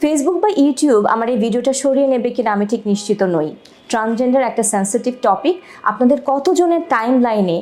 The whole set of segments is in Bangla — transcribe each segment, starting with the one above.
ফেসবুক বা ইউটিউব আমার এই ভিডিওটা সরিয়ে নেবে কিনা আমি ঠিক নিশ্চিত নই। ট্রান্সজেন্ডার একটা সেন্সিটিভ টপিক আপনাদের কতজনের টাইম লাইনে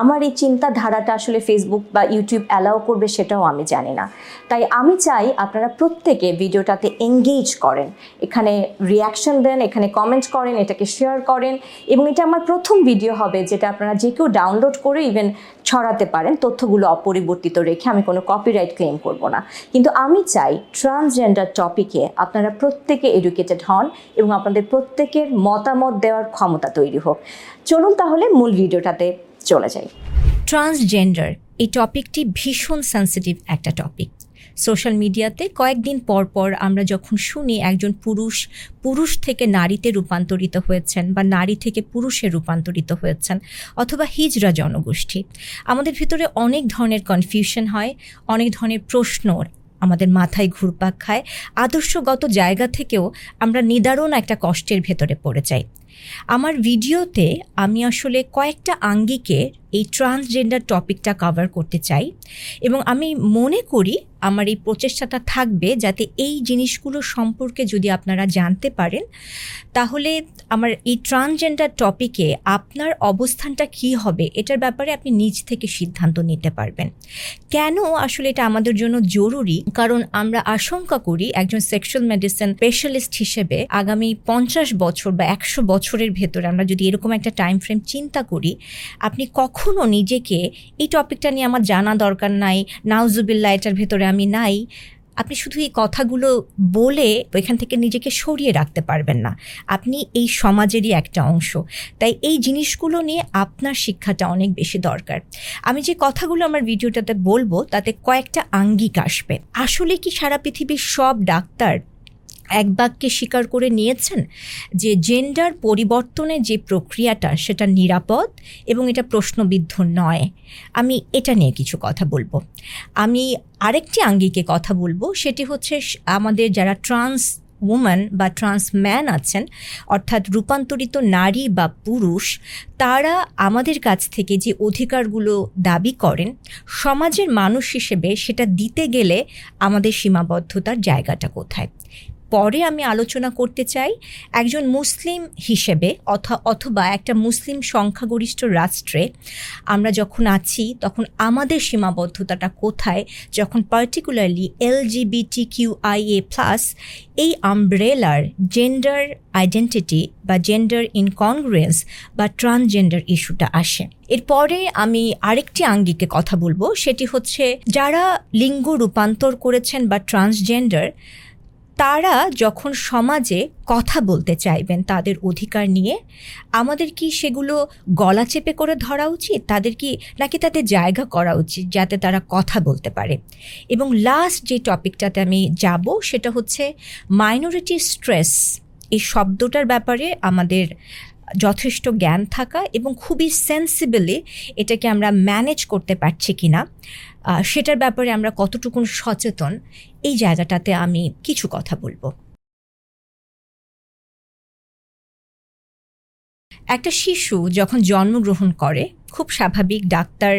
আমার এই চিন্তাধারাটা আসলে ফেসবুক বা ইউটিউব অ্যালাউ করবে সেটাও আমি জানি না। তাই আমি চাই আপনারা প্রত্যেকে ভিডিওটাতে এঙ্গেজ করেন। এখানে রিয়াকশন দেন, এখানে কমেন্ট করেন, এটাকে শেয়ার করেন এবং এটা আমার প্রথম ভিডিও হবে যেটা আপনারা যে কেউ ডাউনলোড করে ইভেন ছড়াতে পারেন, তথ্যগুলো অপরিবর্তিত রেখে আমি কোনো কপিরাইট ক্লেম করব না। কিন্তু আমি চাই ট্রান্সজেন্ডার টপিকে আপনারা প্রত্যেকে এডুকেটেড হন এবং আপনাদের প্রত্যেকের মতামত দেওয়ার ক্ষমতা তৈরি হোক। চলুন তাহলে মূল ভিডিওটাতে চলে যাই। ট্রান্সজেন্ডার এই টপিকটি ভীষণ সেন্সিটিভ একটা টপিক সোশ্যাল মিডিয়াতে কয়েকদিন পর পর আমরা যখন শুনি একজন পুরুষ পুরুষ থেকে নারীতে রূপান্তরিত হয়েছেন বা নারী থেকে পুরুষে রূপান্তরিত হয়েছেন অথবা হিজরা জনগোষ্ঠী, আমাদের ভিতরে অনেক ধরনের কনফিউশন হয়, অনেক ধরনের প্রশ্ন আমাদের মাথায় ঘুরপাক খায়। আদর্শগত জায়গা থেকেও আমরা নিদারুণ একটা কষ্টের ভেতরে পড়ে যাই। আমার ভিডিওতে আমি আসলে কয়েকটা আঙ্গিকে এই ট্রান্সজেন্ডার টপিকটা কভার করতে চাই এবং আমি মনে করি আমার এই প্রচেষ্টাটা থাকবে যাতে এই জিনিসগুলো সম্পর্কে যদি আপনারা জানতে পারেন, তাহলে আমার এই ট্রান্সজেন্ডার টপিকে আপনার অবস্থানটা কি হবে এটার ব্যাপারে আপনি নিজ থেকে সিদ্ধান্ত নিতে পারবেন। কেন আসলে এটা আমাদের জন্য জরুরি? কারণ আমরা আশঙ্কা করি একজন সেক্সুয়াল মেডিসিন স্পেশালিস্ট হিসেবে আগামী পঞ্চাশ বছর বা একশো বছরের ভেতরে আমরা যদি এরকম একটা টাইম ফ্রেম চিন্তা করি, আপনি কখনো নিজেকে এই টপিকটা নিয়ে আমার জানা দরকার নাই নাউজুবিল্লা এটার ভেতরে আমি নাই, আপনি শুধু এই কথাগুলো বলে এখান থেকে নিজেকে সরিয়ে রাখতে পারবেন না। আপনি এই সমাজেরই একটা অংশ। তাই এই জিনিসগুলো নিয়ে আপনার শিক্ষাটা অনেক বেশি দরকার। আমি যে কথাগুলো আমার ভিডিওটাতে বলব, তাতে কয়েকটা আঙ্গিক আসবে। আসলে কি সারা পৃথিবীর সব ডাক্তার এক বাক্যে স্বীকার করে নিয়েছেন যে জেন্ডার পরিবর্তনের যে প্রক্রিয়াটা সেটা নিরাপদ এবং এটা প্রশ্নবিদ্ধ নয়। আমি এটা নিয়ে কিছু কথা বলব। আমি আরেকটি আঙ্গিকে কথা বলব, সেটি হচ্ছে আমাদের যারা ট্রান্স উম্যান বা ট্রান্স ম্যান আছেন, অর্থাৎ রূপান্তরিত নারী বা পুরুষ, তারা আমাদের কাছ থেকে যে অধিকারগুলো দাবি করেন, সমাজের মানুষ হিসেবে সেটা দিতে গেলে আমাদের সীমাবদ্ধতার জায়গাটা কোথায়? পরে আমি আলোচনা করতে চাই একজন মুসলিম হিসেবে অথবা একটা মুসলিম সংখ্যাগরিষ্ঠ রাষ্ট্রে আমরা যখন আছি, তখন আমাদের সীমাবদ্ধতাটা কোথায়? যখন particularly LGBT Q I A plus এই আমব্রেলার জেন্ডার আইডেন্টিটি বা জেন্ডার ইনকনগ্রেন্স বা ট্রান্সজেন্ডার ইস্যুটা আসে। এরপরে আমি আরেকটি আঙ্গিকে কথা বলব, সেটি হচ্ছে যারা লিঙ্গ রূপান্তর করেছেন বা ট্রান্সজেন্ডার তারা যখন সমাজে কথা বলতে চাইবেন তাদের অধিকার নিয়ে, আমাদের কি সেগুলো গলা চেপে করে ধরা উচিত? তাদের কি নাকি তাদের জায়গা করা উচিত যাতে তারা কথা বলতে পারে? এবং লাস্ট যে টপিকটাতে আমি যাব সেটা হচ্ছে মাইনরিটি স্ট্রেস এই শব্দটার ব্যাপারে আমাদের যথেষ্ট জ্ঞান থাকা এবং খুবই সেন্সিবলি এটাকে আমরা ম্যানেজ করতে পারছি কি না সেটার ব্যাপারে আমরা কতটুকুন সচেতন, এই জায়গাটাতে আমি কিছু কথা বলব। একটা শিশু যখন জন্মগ্রহণ করে, খুব স্বাভাবিক ডাক্তার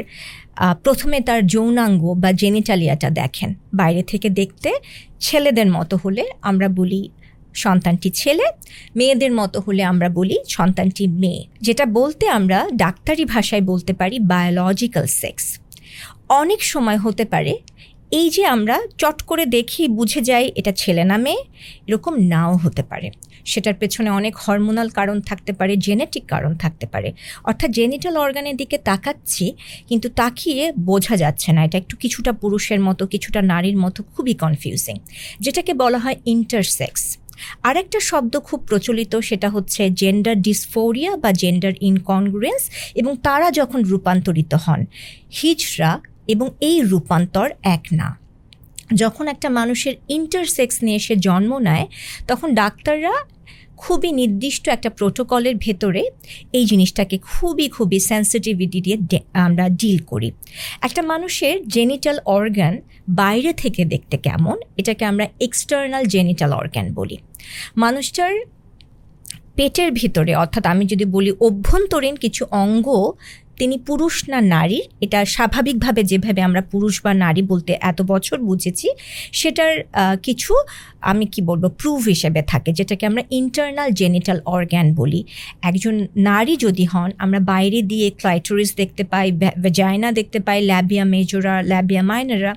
প্রথমে তার যৌনাঙ্গ বা জেনিটালিয়াটা দেখেন। বাইরে থেকে দেখতে ছেলেদের মতো হলে আমরা বলি সন্তানটি ছেলে, মেয়েদের মতো হলে আমরা বলি সন্তানটি মেয়ে। যেটা বলতে আমরা ডাক্তারি ভাষায় বলতে পারি বায়োলজিক্যাল সেক্স অনেক সময় হতে পারে এই যে আমরা চট করে দেখি, বুঝে যাই এটা ছেলে না মেয়ে, এরকম নাও হতে পারে। সেটার পেছনে অনেক হরমোনাল কারণ থাকতে পারে জেনেটিক কারণ থাকতে পারে। অর্থাৎ জেনিটাল অর্গানের দিকে তাকাচ্ছি, কিন্তু তাকিয়ে বোঝা যাচ্ছে না। এটা একটু কিছুটা পুরুষের মতো, কিছুটা নারীর মতো খুবই কনফিউজিং যেটাকে বলা হয় ইন্টারসেক্স আরেকটা শব্দ খুব প্রচলিত, সেটা হচ্ছে জেন্ডার ডিসফোরিয়া বা জেন্ডার ইনকনগ্রেন্স এবং তারা যখন রূপান্তরিত হন, হিজরা এবং এই রূপান্তর এক না। যখন একটা মানুষের ইন্টারসেক্স নিয়ে সে জন্ম নেয়, তখন ডাক্তাররা খুবই নির্দিষ্ট একটা প্রোটোকলের ভেতরে এই জিনিসটাকে খুবই খুবই সেন্সিটিভিটি দিয়ে আমরা ডিল করি। একটা মানুষের জেনিটাল অর্গান বাইরে থেকে দেখতে কেমন, এটাকে আমরা এক্সটার্নাল জেনিটাল অর্গান বলি। মানুষটার পেটের ভিতরে, অর্থাৎ আমি যদি বলি অভ্যন্তরীণ কিছু অঙ্গ তিনি পুরুষ না নারী, এটা স্বাভাবিকভাবে যেভাবে আমরা পুরুষ বা নারী বলতে এত বছর বুঝেছি, সেটার কিছু, আমি কি বলব প্রুফ হিসেবে থাকে, যেটাকে আমরা ইন্টারনাল জেনিটাল অর্গ্যান বলি। একজন নারী যদি হন, আমরা বাইরে দিয়ে ক্লাইটোরিস দেখতে পাই ভেজাইনা দেখতে পাই ল্যাবিয়া মেজোরা ল্যাবিয়া মাইনারা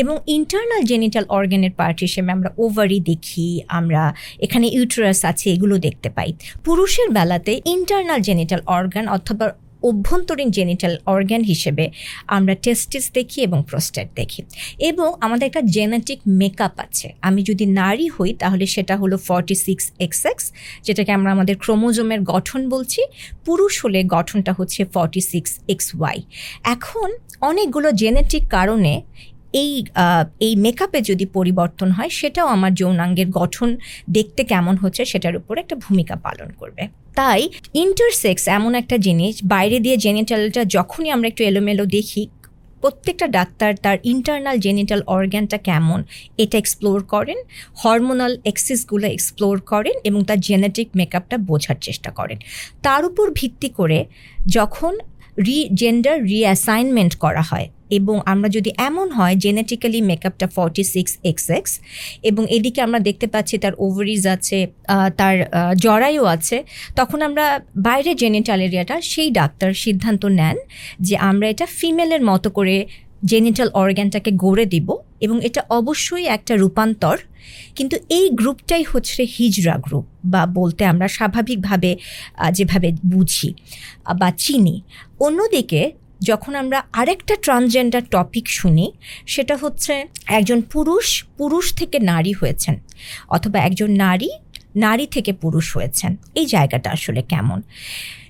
এবং ইন্টারনাল জেনিটাল অর্গ্যানের পার্ট হিসেবে আমরা ওভারি দেখি, আমরা এখানে ইউটেরাস আছে, এগুলো দেখতে পাই। পুরুষের বেলাতে ইন্টারনাল জেনিটাল অর্গান অথবা অভ্যন্তরীণ জেনিটাল অর্গ্যান হিসেবে আমরা টেস্টিস দেখি এবং প্রোস্টেট দেখি। এবং আমাদের একটা জেনেটিক মেকআপ আছে। আমি যদি নারী হই, তাহলে সেটা হলো ফর্টি সিক্স এক্স এক্স যেটাকে আমরা আমাদের ক্রোমোজোমের গঠন বলছি। পুরুষ হলে গঠনটা হচ্ছে ফর্টি সিক্স এক্স ওয়াই এখন অনেকগুলো জেনেটিক কারণে এই এই মেকআপে যদি পরিবর্তন হয়, সেটাও আমার যৌনাঙ্গের গঠন দেখতে কেমন হচ্ছে সেটার উপর একটা ভূমিকা পালন করবে। তাই ইন্টারসেক্স এমন একটা জিনিস, বাইরে দিয়ে জেনিটালটা যখনই আমরা একটু এলোমেলো দেখি, প্রত্যেকটা ডাক্তার তার ইন্টারনাল জেনিটাল অর্গ্যানটা কেমন, এটা এক্সপ্লোর করেন হরমোনাল এক্সিসগুলো এক্সপ্লোর করেন এবং তার জেনেটিক মেকআপটা বোঝার চেষ্টা করেন। তার উপর ভিত্তি করে যখন রি জেন্ডার রিঅ্যাসাইনমেন্ট করা হয় এবং আমরা যদি এমন হয় জেনেটিক্যালি মেকআপটা ফর্টি সিক্স এক্স এক্স এবং এদিকে আমরা দেখতে পাচ্ছি তার ওভারিজ আছে তার জরায়ু আছে, তখন আমরা বাইরে জেনিটাল এরিয়াটা সেই ডাক্তার সিদ্ধান্ত নেন যে আমরা এটা ফিমেলের মতো করে জেনিটাল অর্গ্যানটাকে গড়ে দিব এবং এটা অবশ্যই একটা রূপান্তর। কিন্তু এই গ্রুপটাই হচ্ছে হিজরা গ্রুপ বা বলতে আমরা স্বাভাবিকভাবে যেভাবে বুঝি বা চিনি। অন্যদিকে যখন আমরা আরেকটা ট্রান্সজেন্ডার টপিক শুনি, সেটা হচ্ছে একজন পুরুষ পুরুষ থেকে নারী হয়েছেন, অথবা একজন নারী নারী থেকে পুরুষ হয়েছেন। এই জায়গাটা আসলে কেমন?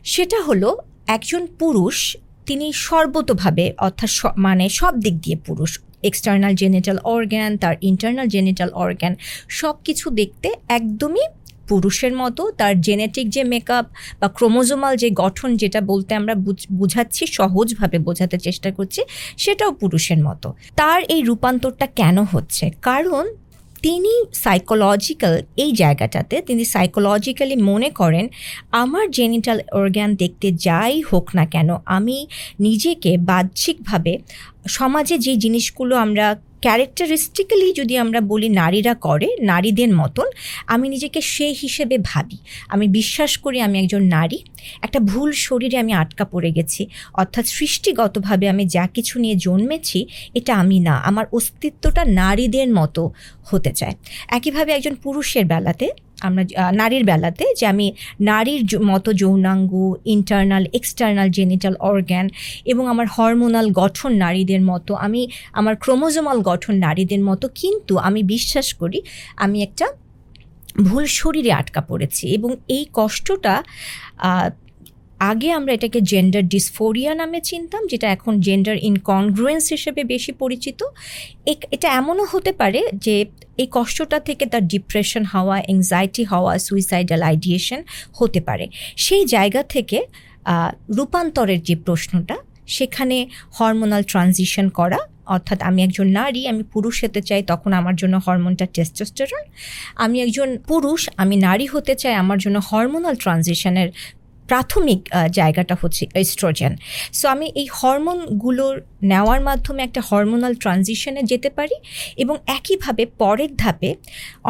সেটা হলো একজন পুরুষ, তিনি সর্বতোভাবে, অর্থাৎ মানে সব দিক দিয়ে পুরুষ। এক্সটার্নাল জেনিটাল অর্গ্যান তার ইন্টারনাল জেনিটাল অর্গ্যান সব কিছু দেখতে একদমই পুরুষের মতো, তার জেনেটিক যে মেকআপ বা ক্রোমোজোমাল যে গঠন যেটা বলতে আমরা বুঝ- বুঝাচ্ছি, সহজভাবে বোঝাতে চেষ্টা করছি, সেটাও পুরুষের মতো। তার এই রূপান্তরটা কেন হচ্ছে? কারণ তিনি সাইকোলজিক্যাল এই জায়গাটাতে, তিনি সাইকোলজিক্যালি মনে করেন, আমার জেনিটাল অর্গ্যান দেখতে যাই হোক না কেন, আমি নিজেকে বাহ্যিকভাবে সমাজে যে জিনিসগুলো আমরা ক্যারেক্টারিস্টিক্যালি যদি আমরা বলি নারীরা করে, নারীদের মতন, আমি নিজেকে সেই হিসেবে ভাবি। আমি বিশ্বাস করি আমি একজন নারী। একটা ভুল শরীরে আমি আটকা পড়ে গেছি। অর্থাৎ সৃষ্টিগতভাবে আমি যা কিছু নিয়ে জন্মেছি, এটা আমি না। আমার অস্তিত্বটা নারীদের মতো হতে চায়। একইভাবে একজন পুরুষের বেলাতে আমরা নারীর বেলাতে যে আমি নারীর মতো যৌনাঙ্গ ইন্টারনাল এক্সটার্নাল জেনিটাল অর্গ্যান এবং আমার হরমোনাল গঠন নারীদের মতো, আমি আমার ক্রোমোজোমাল গঠন নারীদের মতো, কিন্তু আমি বিশ্বাস করি আমি একটা ভুল শরীরে আটকা পড়েছি এবং এই কষ্টটা আগে আমরা এটাকে জেন্ডার ডিসফোরিয়া নামে চিনতাম, যেটা এখন জেন্ডার ইনকনগ্রুয়েন্স হিসেবে বেশি পরিচিত। এটা এমনও হতে পারে যে এই কষ্টটা থেকে তার ডিপ্রেশন হওয়া এংজাইটি হওয়া সুইসাইডাল আইডিয়েশন হতে পারে। সেই জায়গা থেকে রূপান্তরের যে প্রশ্নটা, সেখানে হরমোনাল ট্রানজিশন করা, অর্থাৎ আমি একজন নারী, আমি পুরুষ হতে চাই, তখন আমার জন্য হরমোনটা টেস্টোস্টেরন আমি একজন পুরুষ, আমি নারী হতে চাই, আমার জন্য হরমোনাল ট্রানজিশনের প্রাথমিক জায়গাটা হচ্ছে এস্ট্রোজেন সো আমি এই হরমোনগুলোর নেওয়ার মাধ্যমে একটা হরমোনাল ট্রানজিশনে যেতে পারি এবং একইভাবে পরের ধাপে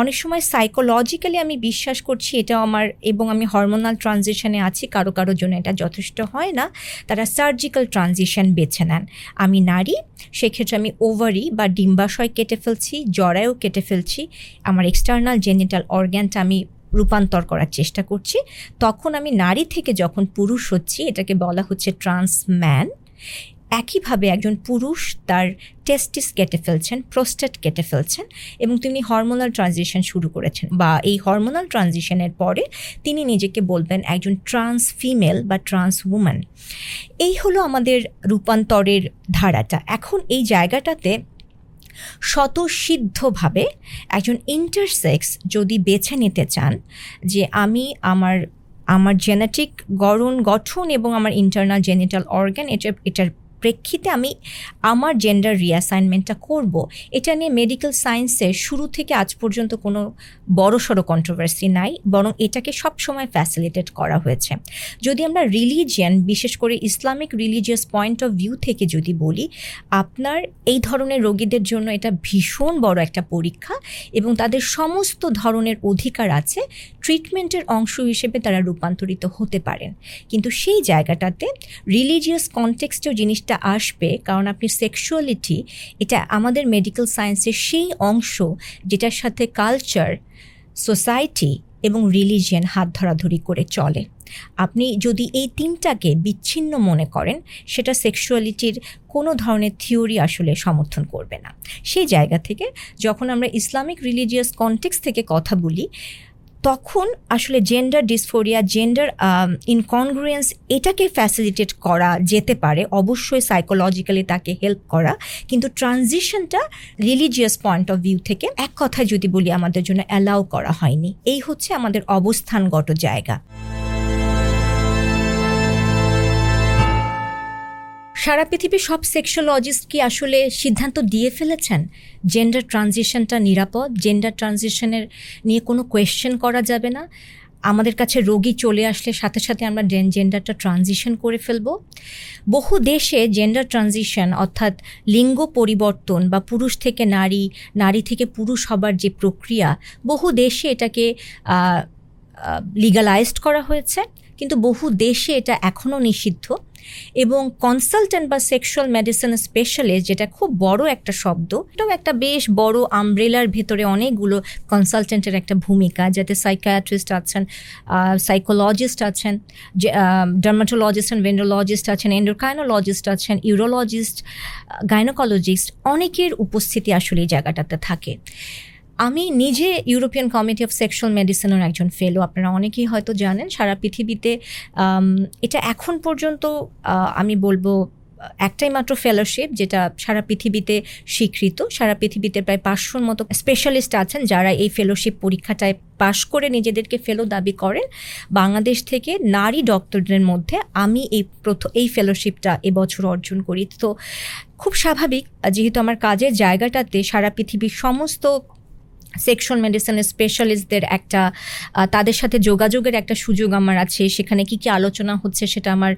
অনেক সময় সাইকোলজিক্যালি আমি বিশ্বাস করছি এটা আমার এবং আমি হরমোনাল ট্রানজিশনে আছি, কারও কারও জন্য এটা যথেষ্ট হয় না, তারা সার্জিক্যাল ট্রানজিশন বেছে নেন। আমি নারী, সেক্ষেত্রে আমি ওভারি বা ডিম্বাশয় কেটে ফেলছি, জরায়ু কেটে ফেলছি, আমার এক্সটার্নাল জেনিটাল অর্গ্যানটা আমি রূপান্তর করার চেষ্টা করছি। তখন আমি নারী থেকে যখন পুরুষ হচ্ছি, এটাকে বলা হচ্ছে ট্রান্স ম্যান। একইভাবে একজন পুরুষ তার টেস্টিস কেটে ফেলছেন প্রোস্টেট কেটে ফেলছেন এবং তিনি হরমোনাল ট্রানজিশন শুরু করেছেন বা এই হরমোনাল ট্রানজিশনের পরে তিনি নিজেকে বলবেন একজন ট্রান্স ফিমেল বা ট্রান্স উম্যান এই হলো আমাদের রূপান্তরের ধারাটা। এখন এই জায়গাটাতে স্বতঃসিদ্ধভাবে একজন ইন্টারসেক্স যদি বেছে নিতে চান যে আমি আমার আমার জেনেটিক গড়ন গঠন এবং আমার ইন্টারনাল জেনিটাল অর্গান এটা এটার প্রেক্ষিতে আমি আমার জেন্ডার রিঅ্যাসাইনমেন্টটা করব, এটা নিয়ে মেডিকেল সায়েন্সে শুরু থেকে আজ পর্যন্ত কোনো বড় সড়ো কন্ট্রোভার্সি নাই, বরং এটাকে সবসময় ফ্যাসিলিটেট করা হয়েছে। যদি আমরা রিলিজিয়ান বিশেষ করে Islamic religious point of view থেকে যদি বলি, আপনার এই ধরনের রোগীদের জন্য এটা ভীষণ বড় একটা পরীক্ষা এবং তাদের সমস্ত ধরনের অধিকার আছে ট্রিটমেন্টের অংশ হিসেবে তারা রূপান্তরিত হতে পারেন। কিন্তু সেই জায়গাটাতে রিলিজিয়াস কনটেক্সটেও জিনিসটা আসবে, কারণ আপনি সেক্সুয়ালিটি এটা আমাদের মেডিকেল সায়েন্সের সেই অংশ যেটার সাথে কালচার সোসাইটি এবং রিলিজিয়ান হাত ধরাধরি করে চলে। আপনি যদি এই তিনটাকে বিচ্ছিন্ন মনে করেন, সেটা সেক্সুয়ালিটির কোনো ধরনের থিওরি আসলে সমর্থন করবে না। সেই জায়গা থেকে যখন আমরা ইসলামিক রিলিজিয়াস কনটেক্স থেকে কথা বলি তখন আসলে জেন্ডার ডিসফোরিয়া জেন্ডার ইনকনগ্রুয়েন্স এটাকে ফ্যাসিলিটেট করা যেতে পারে। অবশ্যই সাইকোলজিক্যালি তাকে হেল্প করা। কিন্তু ট্রানজিশনটা রিলিজিয়াস পয়েন্ট অফ ভিউ থেকে এক কথায় যদি বলি আমাদের জন্য অ্যালাউ করা হয়নি। এই হচ্ছে আমাদের অবস্থানগত জায়গা। সারা পৃথিবীর সব সেক্সোলজিস্ট কি আসলে সিদ্ধান্ত দিয়ে ফেলেছেন? জেন্ডার ট্রানজিশনটা নিরাপদ জেন্ডার ট্রানজিশনের নিয়ে কোনো কোয়েশ্চেন করা যাবে না। আমাদের কাছে রোগী চলে আসলে সাথে সাথে আমরা জেন্ডারটা ট্রানজিশন করে ফেলব। বহু দেশে জেন্ডার ট্রানজিশন অর্থাৎ লিঙ্গ পরিবর্তন বা পুরুষ থেকে নারী নারী থেকে পুরুষ হবার যে প্রক্রিয়া, বহু দেশে এটাকে লিগালাইজড করা হয়েছে। কিন্তু বহু দেশে এটা এখনও নিষিদ্ধ। এবং কনসালটেন্ট বা সেক্সুয়াল মেডিসিন স্পেশালিস্ট যেটা খুব বড় একটা শব্দ, এটাও একটা বেশ বড় আমব্রেলার ভেতরে অনেকগুলো কনসালটেন্টের একটা ভূমিকা, যাতে সাইকায়াট্রিস্ট আছেন সাইকোলজিস্ট আছেন ডার্মাটোলজিস্ট অ্যান্ড ভেন্ডোলজিস্ট আছেন এন্ডোকাইনোলজিস্ট আছেন ইউরোলজিস্ট গাইনোকোলজিস্ট অনেকের উপস্থিতি আসলে এই জায়গাটাতে থাকে। আমি নিজে ইউরোপিয়ান কমিটি অফ সেক্সুয়াল মেডিসিনের একজন ফেলো আপনারা অনেকেই হয়তো জানেন, সারা পৃথিবীতে এটা এখন পর্যন্ত আমি বলব, একটাই মাত্র ফেলোশিপ যেটা সারা পৃথিবীতে স্বীকৃত, সারা পৃথিবীতে প্রায় পাঁচশোর মতো স্পেশালিস্ট আছেন যারা এই ফেলোশিপ পরীক্ষাটায় পাশ করে নিজেদেরকে ফেলো দাবি করেন। বাংলাদেশ থেকে নারী ডক্টরদের মধ্যে আমি এই প্রথম এই ফেলোশিপটা এবছর অর্জন করি। তো খুব স্বাভাবিক, যেহেতু আমার কাজের জায়গাটাতে সারা পৃথিবীর সমস্ত সেক্সুয়াল মেডিসিনের স্পেশালিস্টদের একটা তাদের সাথে যোগাযোগের একটা সুযোগ আমার আছে, সেখানে কি কি আলোচনা হচ্ছে সেটা আমার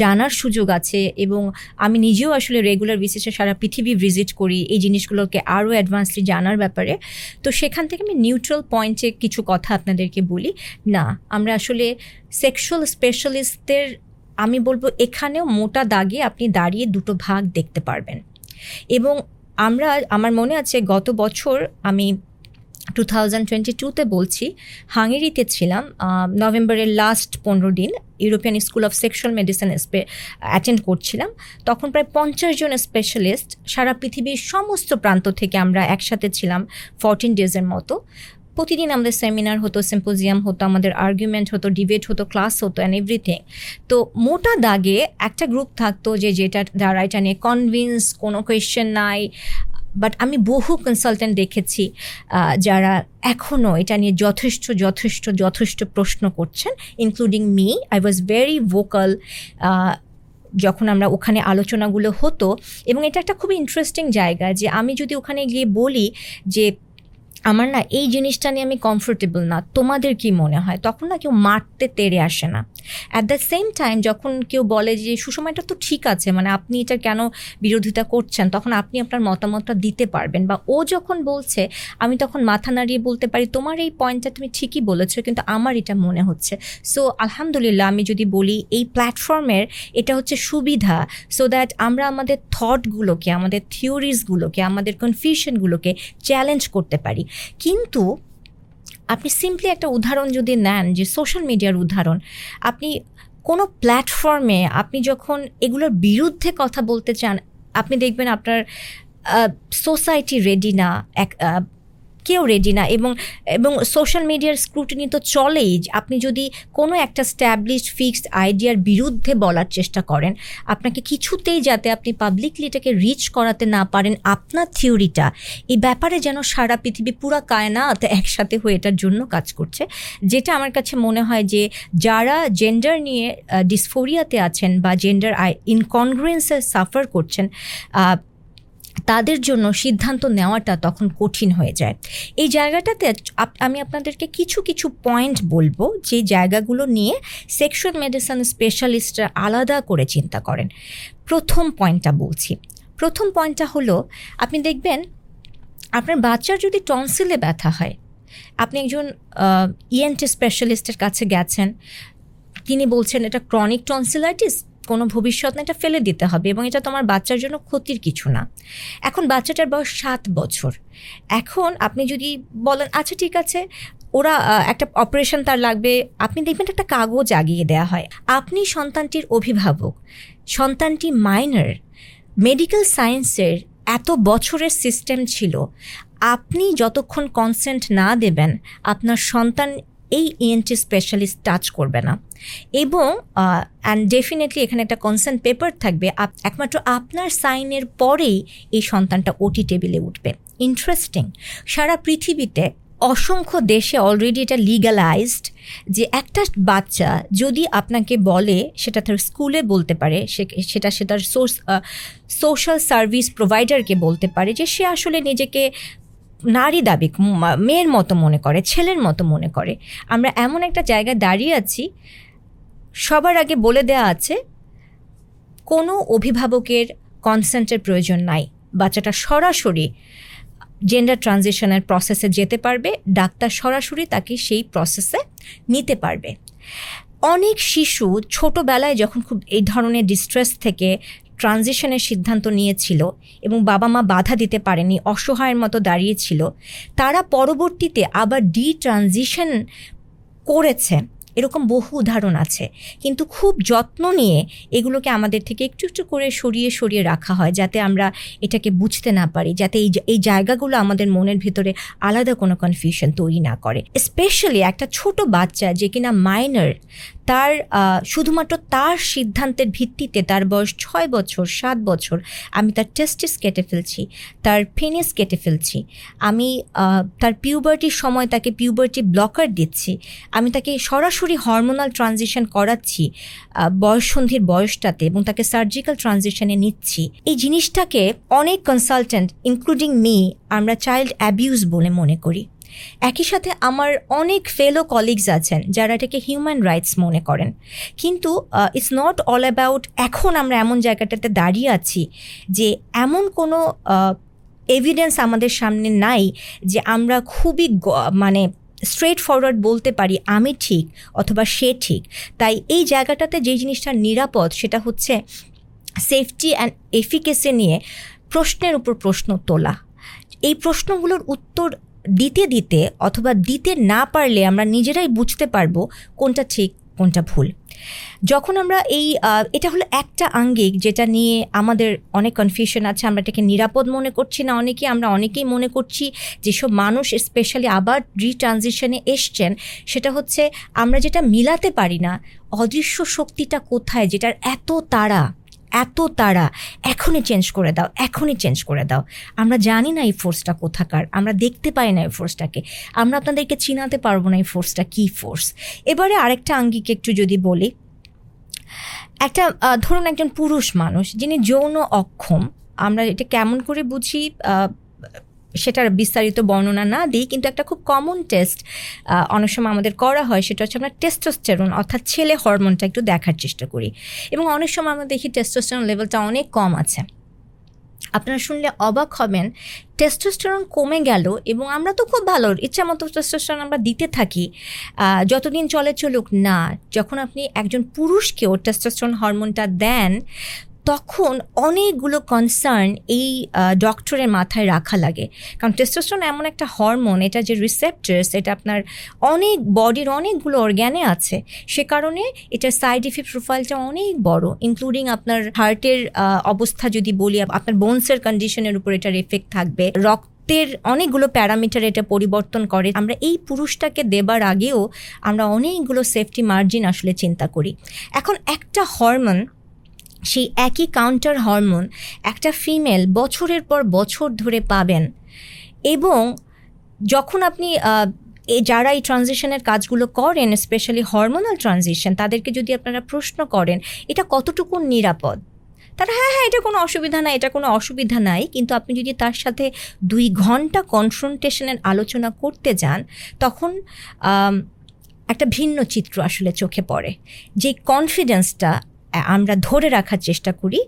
জানার সুযোগ আছে এবং আমি নিজেও আসলে রেগুলার বেসিসে সারা পৃথিবী ভিজিট করি এই জিনিসগুলোকে আরও অ্যাডভান্সলি জানার ব্যাপারে। তো সেখান থেকে আমি নিউট্রাল পয়েন্টে কিছু কথা আপনাদেরকে বলি। না, আমরা আসলে সেক্সুয়াল স্পেশালিস্টদের আমি বলব এখানেও মোটা দাগে আপনি দাঁড়িয়ে দুটো ভাগ দেখতে পারবেন। এবং আমরা, আমার মনে আছে গত বছর আমি টু থাউজেন্ড টোয়েন্টি টুতে বলছি, হাঙ্গেরিতে ছিলাম নভেম্বরের লাস্ট পনেরো দিন European school of sexual medicine attend করছিলাম। তখন প্রায় পঞ্চাশ জন স্পেশালিস্ট সারা পৃথিবীর সমস্ত প্রান্ত থেকে আমরা একসাথে ছিলাম ফরটিন ডেজের মতো। প্রতিদিন আমাদের সেমিনার হতো সিম্পোজিয়াম হতো, আমাদের আর্গুমেন্ট হতো ডিবেট হতো ক্লাস হতো অ্যান্ড এভরিথিং তো মোটা দাগে একটা গ্রুপ থাকতো যে যেটা, যারা এটা নিয়ে কনভিন্স কোনো কোয়েশ্চেন নাই বাট আমি বহু কনসালটেন্ট দেখেছি যারা এখনও এটা নিয়ে যথেষ্ট যথেষ্ট যথেষ্ট প্রশ্ন করছেন including me I was very vocal যখন আমরা ওখানে আলোচনাগুলো হতো। এবং এটা একটা খুব ইন্টারেস্টিং জায়গা যে আমি যদি ওখানে গিয়ে বলি যে আমার না এই জিনিসটা নিয়ে আমি কমফোর্টেবল না। তোমাদের কি মনে হয়? তখন না কেউ মারতে তেড়ে আসে না। অ্যাট দ্য সেম টাইম যখন কেউ বলে যে সুষমাটা তো ঠিক আছে মানে আপনি এটা কেন বিরোধিতা করছেন? তখন আপনি আপনার মতামতটা দিতে পারবেন। বা ও যখন বলছে, আমি তখন মাথা নাড়িয়ে বলতে পারি, তোমার এই পয়েন্টটা তুমি ঠিকই বলেছ, কিন্তু আমার এটা মনে হচ্ছে। সো আলহামদুলিল্লাহ, আমি যদি বলি, এই প্ল্যাটফর্মের এটা হচ্ছে সুবিধা সো দ্যাট আমরা আমাদের থটগুলোকে আমাদের থিওরিজগুলোকে আমাদের কনফিউশনগুলোকে চ্যালেঞ্জ করতে পারি। কিন্তু আপনি সিম্পলি একটা উদাহরণ যদি নেন, যে সোশ্যাল মিডিয়ার উদাহরণ, আপনি কোনো প্ল্যাটফর্মে আপনি যখন এগুলোর বিরুদ্ধে কথা বলতে চান, আপনি দেখবেন আপনার সোসাইটি রেডি না, এক কেউ রেডি না এবং এবং সোশ্যাল মিডিয়ার স্ক্রুটিনি তো চলেই। আপনি যদি কোনো একটা স্ট্যাবলিশড ফিক্সড আইডিয়ার বিরুদ্ধে বলার চেষ্টা করেন, আপনাকে কিছুতেই যাতে আপনি পাবলিকলি এটাকে রিচ করাতে না পারেন, আপনার থিওরিটা এই ব্যাপারে যেন সারা পৃথিবী পুরা কায়নাত একসাথে হয়ে এটার জন্য কাজ করছে। যেটা আমার কাছে মনে হয় যে, যারা জেন্ডার নিয়ে ডিসফোরিয়াতে আছেন বা জেন্ডার আই ইনকনগ্রুয়েন্সে সাফার করছেন তাদের জন্য সিদ্ধান্ত নেওয়াটা তখন কঠিন হয়ে যায়। এই জায়গাটাতে আমি আপনাদেরকে কিছু কিছু পয়েন্ট বলব যে জায়গাগুলো নিয়ে সেক্সুয়াল মেডিসিন স্পেশালিস্টরা আলাদা করে চিন্তা করেন। প্রথম পয়েন্টটা বলছি। প্রথম পয়েন্টটা হলো, আপনি দেখবেন আপনার বাচ্চার যদি টনসিলে ব্যথা হয়, আপনি একজন ইএনটি স্পেশালিস্টের কাছে গেছেন, তিনি বলছেন এটা ক্রনিক টনসিলাইটিস কোনো ভবিষ্যৎ না, এটা ফেলে দিতে হবে এবং এটা তোমার বাচ্চার জন্য ক্ষতির কিছু না। এখন বাচ্চাটার বয়স সাত বছর। এখন আপনি যদি বলেন আচ্ছা ঠিক আছে, ওরা একটা অপারেশন তার লাগবে। আপনি দেখবেন একটা কাগজ আগিয়ে দেওয়া হয়। আপনি সন্তানটির অভিভাবক, সন্তানটি মাইনার মেডিকেল সায়েন্সের এত বছরের সিস্টেম ছিল। আপনি যতক্ষণ কনসেন্ট না দেবেন, আপনার সন্তান এই ইএনটি স্পেশালিস্ট টাচ করবে না। এবং অ্যান্ড ডেফিনেটলি এখানে একটা কনসার্ন পেপার থাকবে। একমাত্র আপনার সাইনের পরেই এই সন্তানটা ওটি টেবিলে উঠবে। ইন্টারেস্টিং সারা পৃথিবীতে অসংখ্য দেশে অলরেডি এটা লিগালাইজড যে একটা বাচ্চা যদি আপনাকে বলে, সেটা তার স্কুলে বলতে পারে সেটা সেটার সোর্স সোশ্যাল সার্ভিস প্রোভাইডারকে বলতে পারে যে সে আসলে নিজেকে নারী দাবি মেয়ের মতো মনে করে, ছেলের মতো মনে করে। আমরা এমন একটা জায়গায় দাঁড়িয়ে আছি সবার আগে বলে দেওয়া আছে, কোনো অভিভাবকের কনসেন্টের প্রয়োজন নাই। বাচ্চাটা সরাসরি জেন্ডার ট্রানজিশনের প্রসেসে যেতে পারবে, ডাক্তার সরাসরি তাকে সেই প্রসেসে নিতে পারবে। অনেক শিশু ছোটোবেলায় যখন খুব এই ধরনের ডিস্ট্রেস থেকে ট্রানজিশনের সিদ্ধান্ত নিয়েছিল এবং বাবা মা বাধা দিতে পারেনি, অসহায়ের মতো দাঁড়িয়েছিল, তারা পরবর্তীতে আবার ডি ট্রানজিশন করেছে। এরকম বহু উদাহরণ আছে। কিন্তু খুব যত্ন নিয়ে এগুলোকে আমাদের থেকে একটু একটু করে সরিয়ে সরিয়ে রাখা হয় যাতে আমরা এটাকে বুঝতে না পারি, যাতে এই এই জায়গাগুলো আমাদের মনের ভিতরে আলাদা কোনো কনফিউশন তৈরি না করে। স্পেশালি একটা ছোট বাচ্চা যে কিনা মাইনার তার শুধুমাত্র তার সিদ্ধান্তের ভিত্তিতে তার বয়স ছয় বছর, সাত বছর, আমি তার টেস্টিস কেটে ফেলছি, তার ফেনিস কেটে ফেলছি, আমি তার পিউবার্টির সময় তাকে পিউবার্টি ব্লকার দিচ্ছি, আমি তাকে সরাসরি হরমোনাল ট্রানজিশন করাচ্ছি বয়সন্ধির বয়সটাতে এবং তাকে সার্জিক্যাল ট্রানজিশনে নিচ্ছি। এই জিনিসটাকে অনেক কনসালটেন্ট ইনক্লুডিং মি আমরা চাইল্ড অ্যাবিউজ বলে মনে করি। একই সাথে আমার অনেক ফেলো কলিগস আছেন যারা এটাকে হিউম্যান রাইটস মনে করেন। কিন্তু ইটস নট অল অ্যাবাউট এখন আমরা এমন জায়গাটাতে দাঁড়িয়ে আছি যে এমন কোনো এভিডেন্স আমাদের সামনে নাই যে আমরা খুবই মানে স্ট্রেট ফরওয়ার্ড বলতে পারি আমি ঠিক অথবা সে ঠিক। তাই এই জায়গাটাতে যে জিনিসটা নিরাপদ সেটা হচ্ছে সেফটি অ্যান্ড এফিকেসি নিয়ে প্রশ্নের উপর প্রশ্ন তোলা। এই প্রশ্নগুলোর উত্তর দিতে দিতে অথবা দিতে না পারলে আমরা নিজেরাই বুঝতে পারব কোনটা ঠিক, কোনটা ভুল। যখন আমরা এই এটা হলো একটা আঙ্গিক যেটা নিয়ে আমাদের অনেক কনফিউশন আছে, আমরা এটাকে নিরাপদ মনে করছি না অনেকে, আমরা অনেকেই মনে করছি যেসব মানুষ স্পেশালি আবার রিট্রানজিশনে এসছেন, সেটা হচ্ছে আমরা যেটা মিলাতে পারি না, অদৃশ্য শক্তিটা কোথায়, যেটার এত তাড়া। এত তারা এখনই চেঞ্জ করে দাও, এখনই চেঞ্জ করে দাও। আমরা জানি না এই ফোর্সটা কোথাকার, আমরা দেখতে পাই না এই ফোর্সটাকে আমরা আপনাদেরকে চিনাতে পারব না এই ফোর্সটা কী ফোর্স এবারে আরেকটা আঙ্গিকে একটু যদি বলি, একটা ধরুন একজন পুরুষ মানুষ, যিনি যৌন অক্ষম, আমরা এটা কেমন করে বুঝি? সেটার বিস্তারিত বর্ণনা না দিই, কিন্তু একটা খুব কমন টেস্ট অনেক সময় আমাদের করা হয়, সেটা হচ্ছে আমরা টেস্টোস্টেরন অর্থাৎ ছেলে হরমোনটা একটু দেখার চেষ্টা করি। এবং অনেক সময় আমরা দেখি টেস্টোস্টেরন লেভেলটা অনেক কম আছে। আপনারা শুনলে অবাক হবেন টেস্টোস্টেরন কমে গেল এবং আমরা তো খুব ভালো, ইচ্ছা মতো টেস্টোস্টেরন আমরা দিতে থাকি যতদিন চলে চলুক না, যখন আপনি একজন পুরুষকেও টেস্টোস্টেরন হরমোনটা দেন তখন অনেকগুলো কনসার্ন এই ডক্টরের মাথায় রাখা লাগে। কারণ টেস্টোস্টেরন এমন একটা হরমোন এটা যে রিসেপ্টার্স এটা আপনার অনেক বডির অনেকগুলো অর্গ্যানে আছে। সে কারণে এটার সাইড ইফেক্ট প্রোফাইলটা অনেক বড় ইনক্লুডিং আপনার হার্টের অবস্থা যদি বলি, আপনার বোনসের কন্ডিশনের উপর এটার এফেক্ট থাকবে। রক্ত রক্তের অনেকগুলো প্যারামিটার এটা পরিবর্তন করে। আমরা এই পুরুষটাকে দেবার আগেও আমরা অনেকগুলো সেফটি মার্জিন আসলে চিন্তা করি। এখন একটা হরমোন সেই একই কাউন্টার হরমোন একটা ফিমেল বছরের পর বছর ধরে পাবেন। এবং যখন আপনি এ যারা এই ট্রানজিশনের কাজগুলো করেন স্পেশালি হরমোনাল ট্রানজিশন তাদেরকে যদি আপনারা প্রশ্ন করেন, এটা কতটুকু নিরাপদ? তারা হ্যাঁ হ্যাঁ এটা কোনো অসুবিধা নাই, এটা কোনো অসুবিধা নাই। কিন্তু আপনি যদি তার সাথে দুই ঘণ্টা কনফ্রন্টেশনের আলোচনা করতে যান, তখন একটা ভিন্ন চিত্র আসলে চোখে পড়ে। যে কনফিডেন্সটা আমরা ধরে রাখার চেষ্টা করি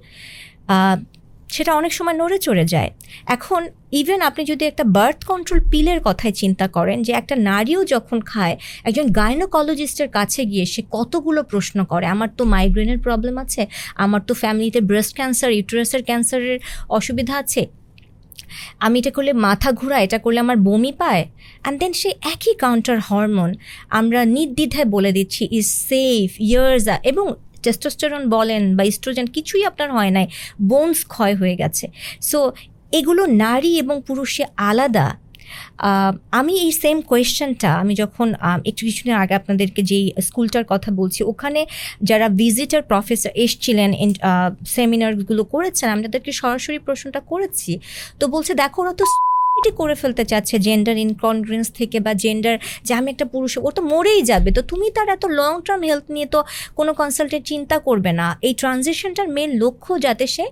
সেটা অনেক সময় নড়ে চড়ে যায়। এখন ইভেন আপনি যদি একটা বার্থ কন্ট্রোল পিলের কথায় চিন্তা করেন যে একটা নারীও যখন খায়, একজন গাইনোকোলজিস্টের কাছে গিয়ে সে কতগুলো প্রশ্ন করে, আমার তো মাইগ্রেনের প্রবলেম আছে, আমার তো ফ্যামিলিতে ব্রেস্ট ক্যান্সার ইউটারাসের ক্যান্সারের অসুবিধা আছে, আমি এটা করলে মাথা ঘোরা এটা করলে আমার বমি পায়? অ্যান্ড দেন সেই একই কাউন্টার হরমোন আমরা নির্দ্বিধায় বলে দিচ্ছি ইজ সেফ ইয়ার্স এবং টেস্টোস্টেরন বলেন বা ইস্ট্রোজেন কিছুই আপনার হয় নাই বোনস ক্ষয় হয়ে গেছে। সো এগুলো নারী এবং পুরুষে আলাদা। আমি এই সেম কোয়েশ্চেনটা আমি যখন একটু কিছুদিন আগে আপনাদেরকে যেই স্কুলটার কথা বলছি, ওখানে যারা ভিজিটার প্রফেসর এসছিলেন সেমিনারগুলো করেছেন, আমি তাদেরকে সরাসরি প্রশ্নটা করেছি। তো বলছে, দেখো, ওরা তো suicide-ই করে ফেলতে চাচ্ছে জেন্ডার ইনকনগ্রেন্স থেকে বা জেন্ডার যে আমি একটা পুরুষ, ও তো মরেই যাবে। তো তুমি তার এত লং টার্ম হেলথ নিয়ে তো কোনো কনসালটেন্ট চিন্তা করবে না। এই ট্রানজিশনটার মেন লক্ষ্য যাতে সে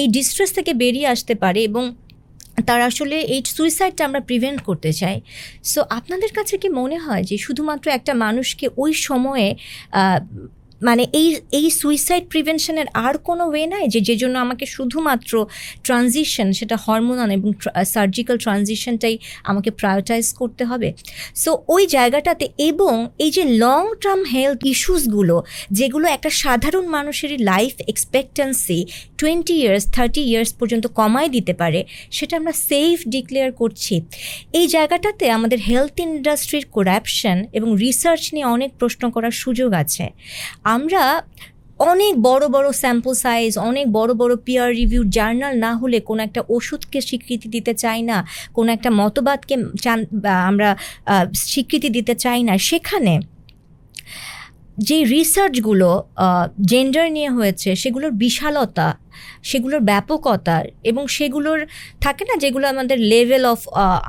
এই ডিস্ট্রেস থেকে বেরিয়ে আসতে পারে এবং তার আসলে এই সুইসাইডটা আমরা প্রিভেন্ট করতে চাই। সো আপনাদের কাছে কি মনে হয় যে শুধুমাত্র একটা মানুষকে ওই সময়ে মানে এই এই সুইসাইড প্রিভেনশনের আর কোনো ওয়ে নাই যে যে জন্য আমাকে শুধুমাত্র ট্রানজিশন সেটা হরমোনাল এবং সার্জিক্যাল ট্রানজিশনটাই আমাকে প্রায়োরিটাইজ করতে হবে। সো ওই জায়গাটাতে এবং এই যে লং টার্ম হেলথ ইস্যুসগুলো যেগুলো একটা সাধারণ মানুষেরই life expectancy twenty years thirty years পর্যন্ত কমায় দিতে পারে, সেটা আমরা সেফ ডিক্লেয়ার করছি। এই জায়গাটাতে আমাদের হেলথ ইন্ডাস্ট্রির করাপশন এবং রিসার্চ নিয়ে অনেক প্রশ্ন করার সুযোগ আছে। আমরা অনেক বড় বড় স্যাম্পল সাইজ অনেক বড় বড় পিয়ার রিভিউ জার্নাল না হলে কোনো একটা ওষুধকে স্বীকৃতি দিতে চাই না, কোনো একটা মতবাদকে আমরা স্বীকৃতি দিতে চাই না। সেখানে যে রিসার্চগুলো জেন্ডার নিয়ে হয়েছে, সেগুলোর বিশালতা, সেগুলোর ব্যাপকতা এবং সেগুলোর থাকে না যেগুলো আমাদের লেভেল অফ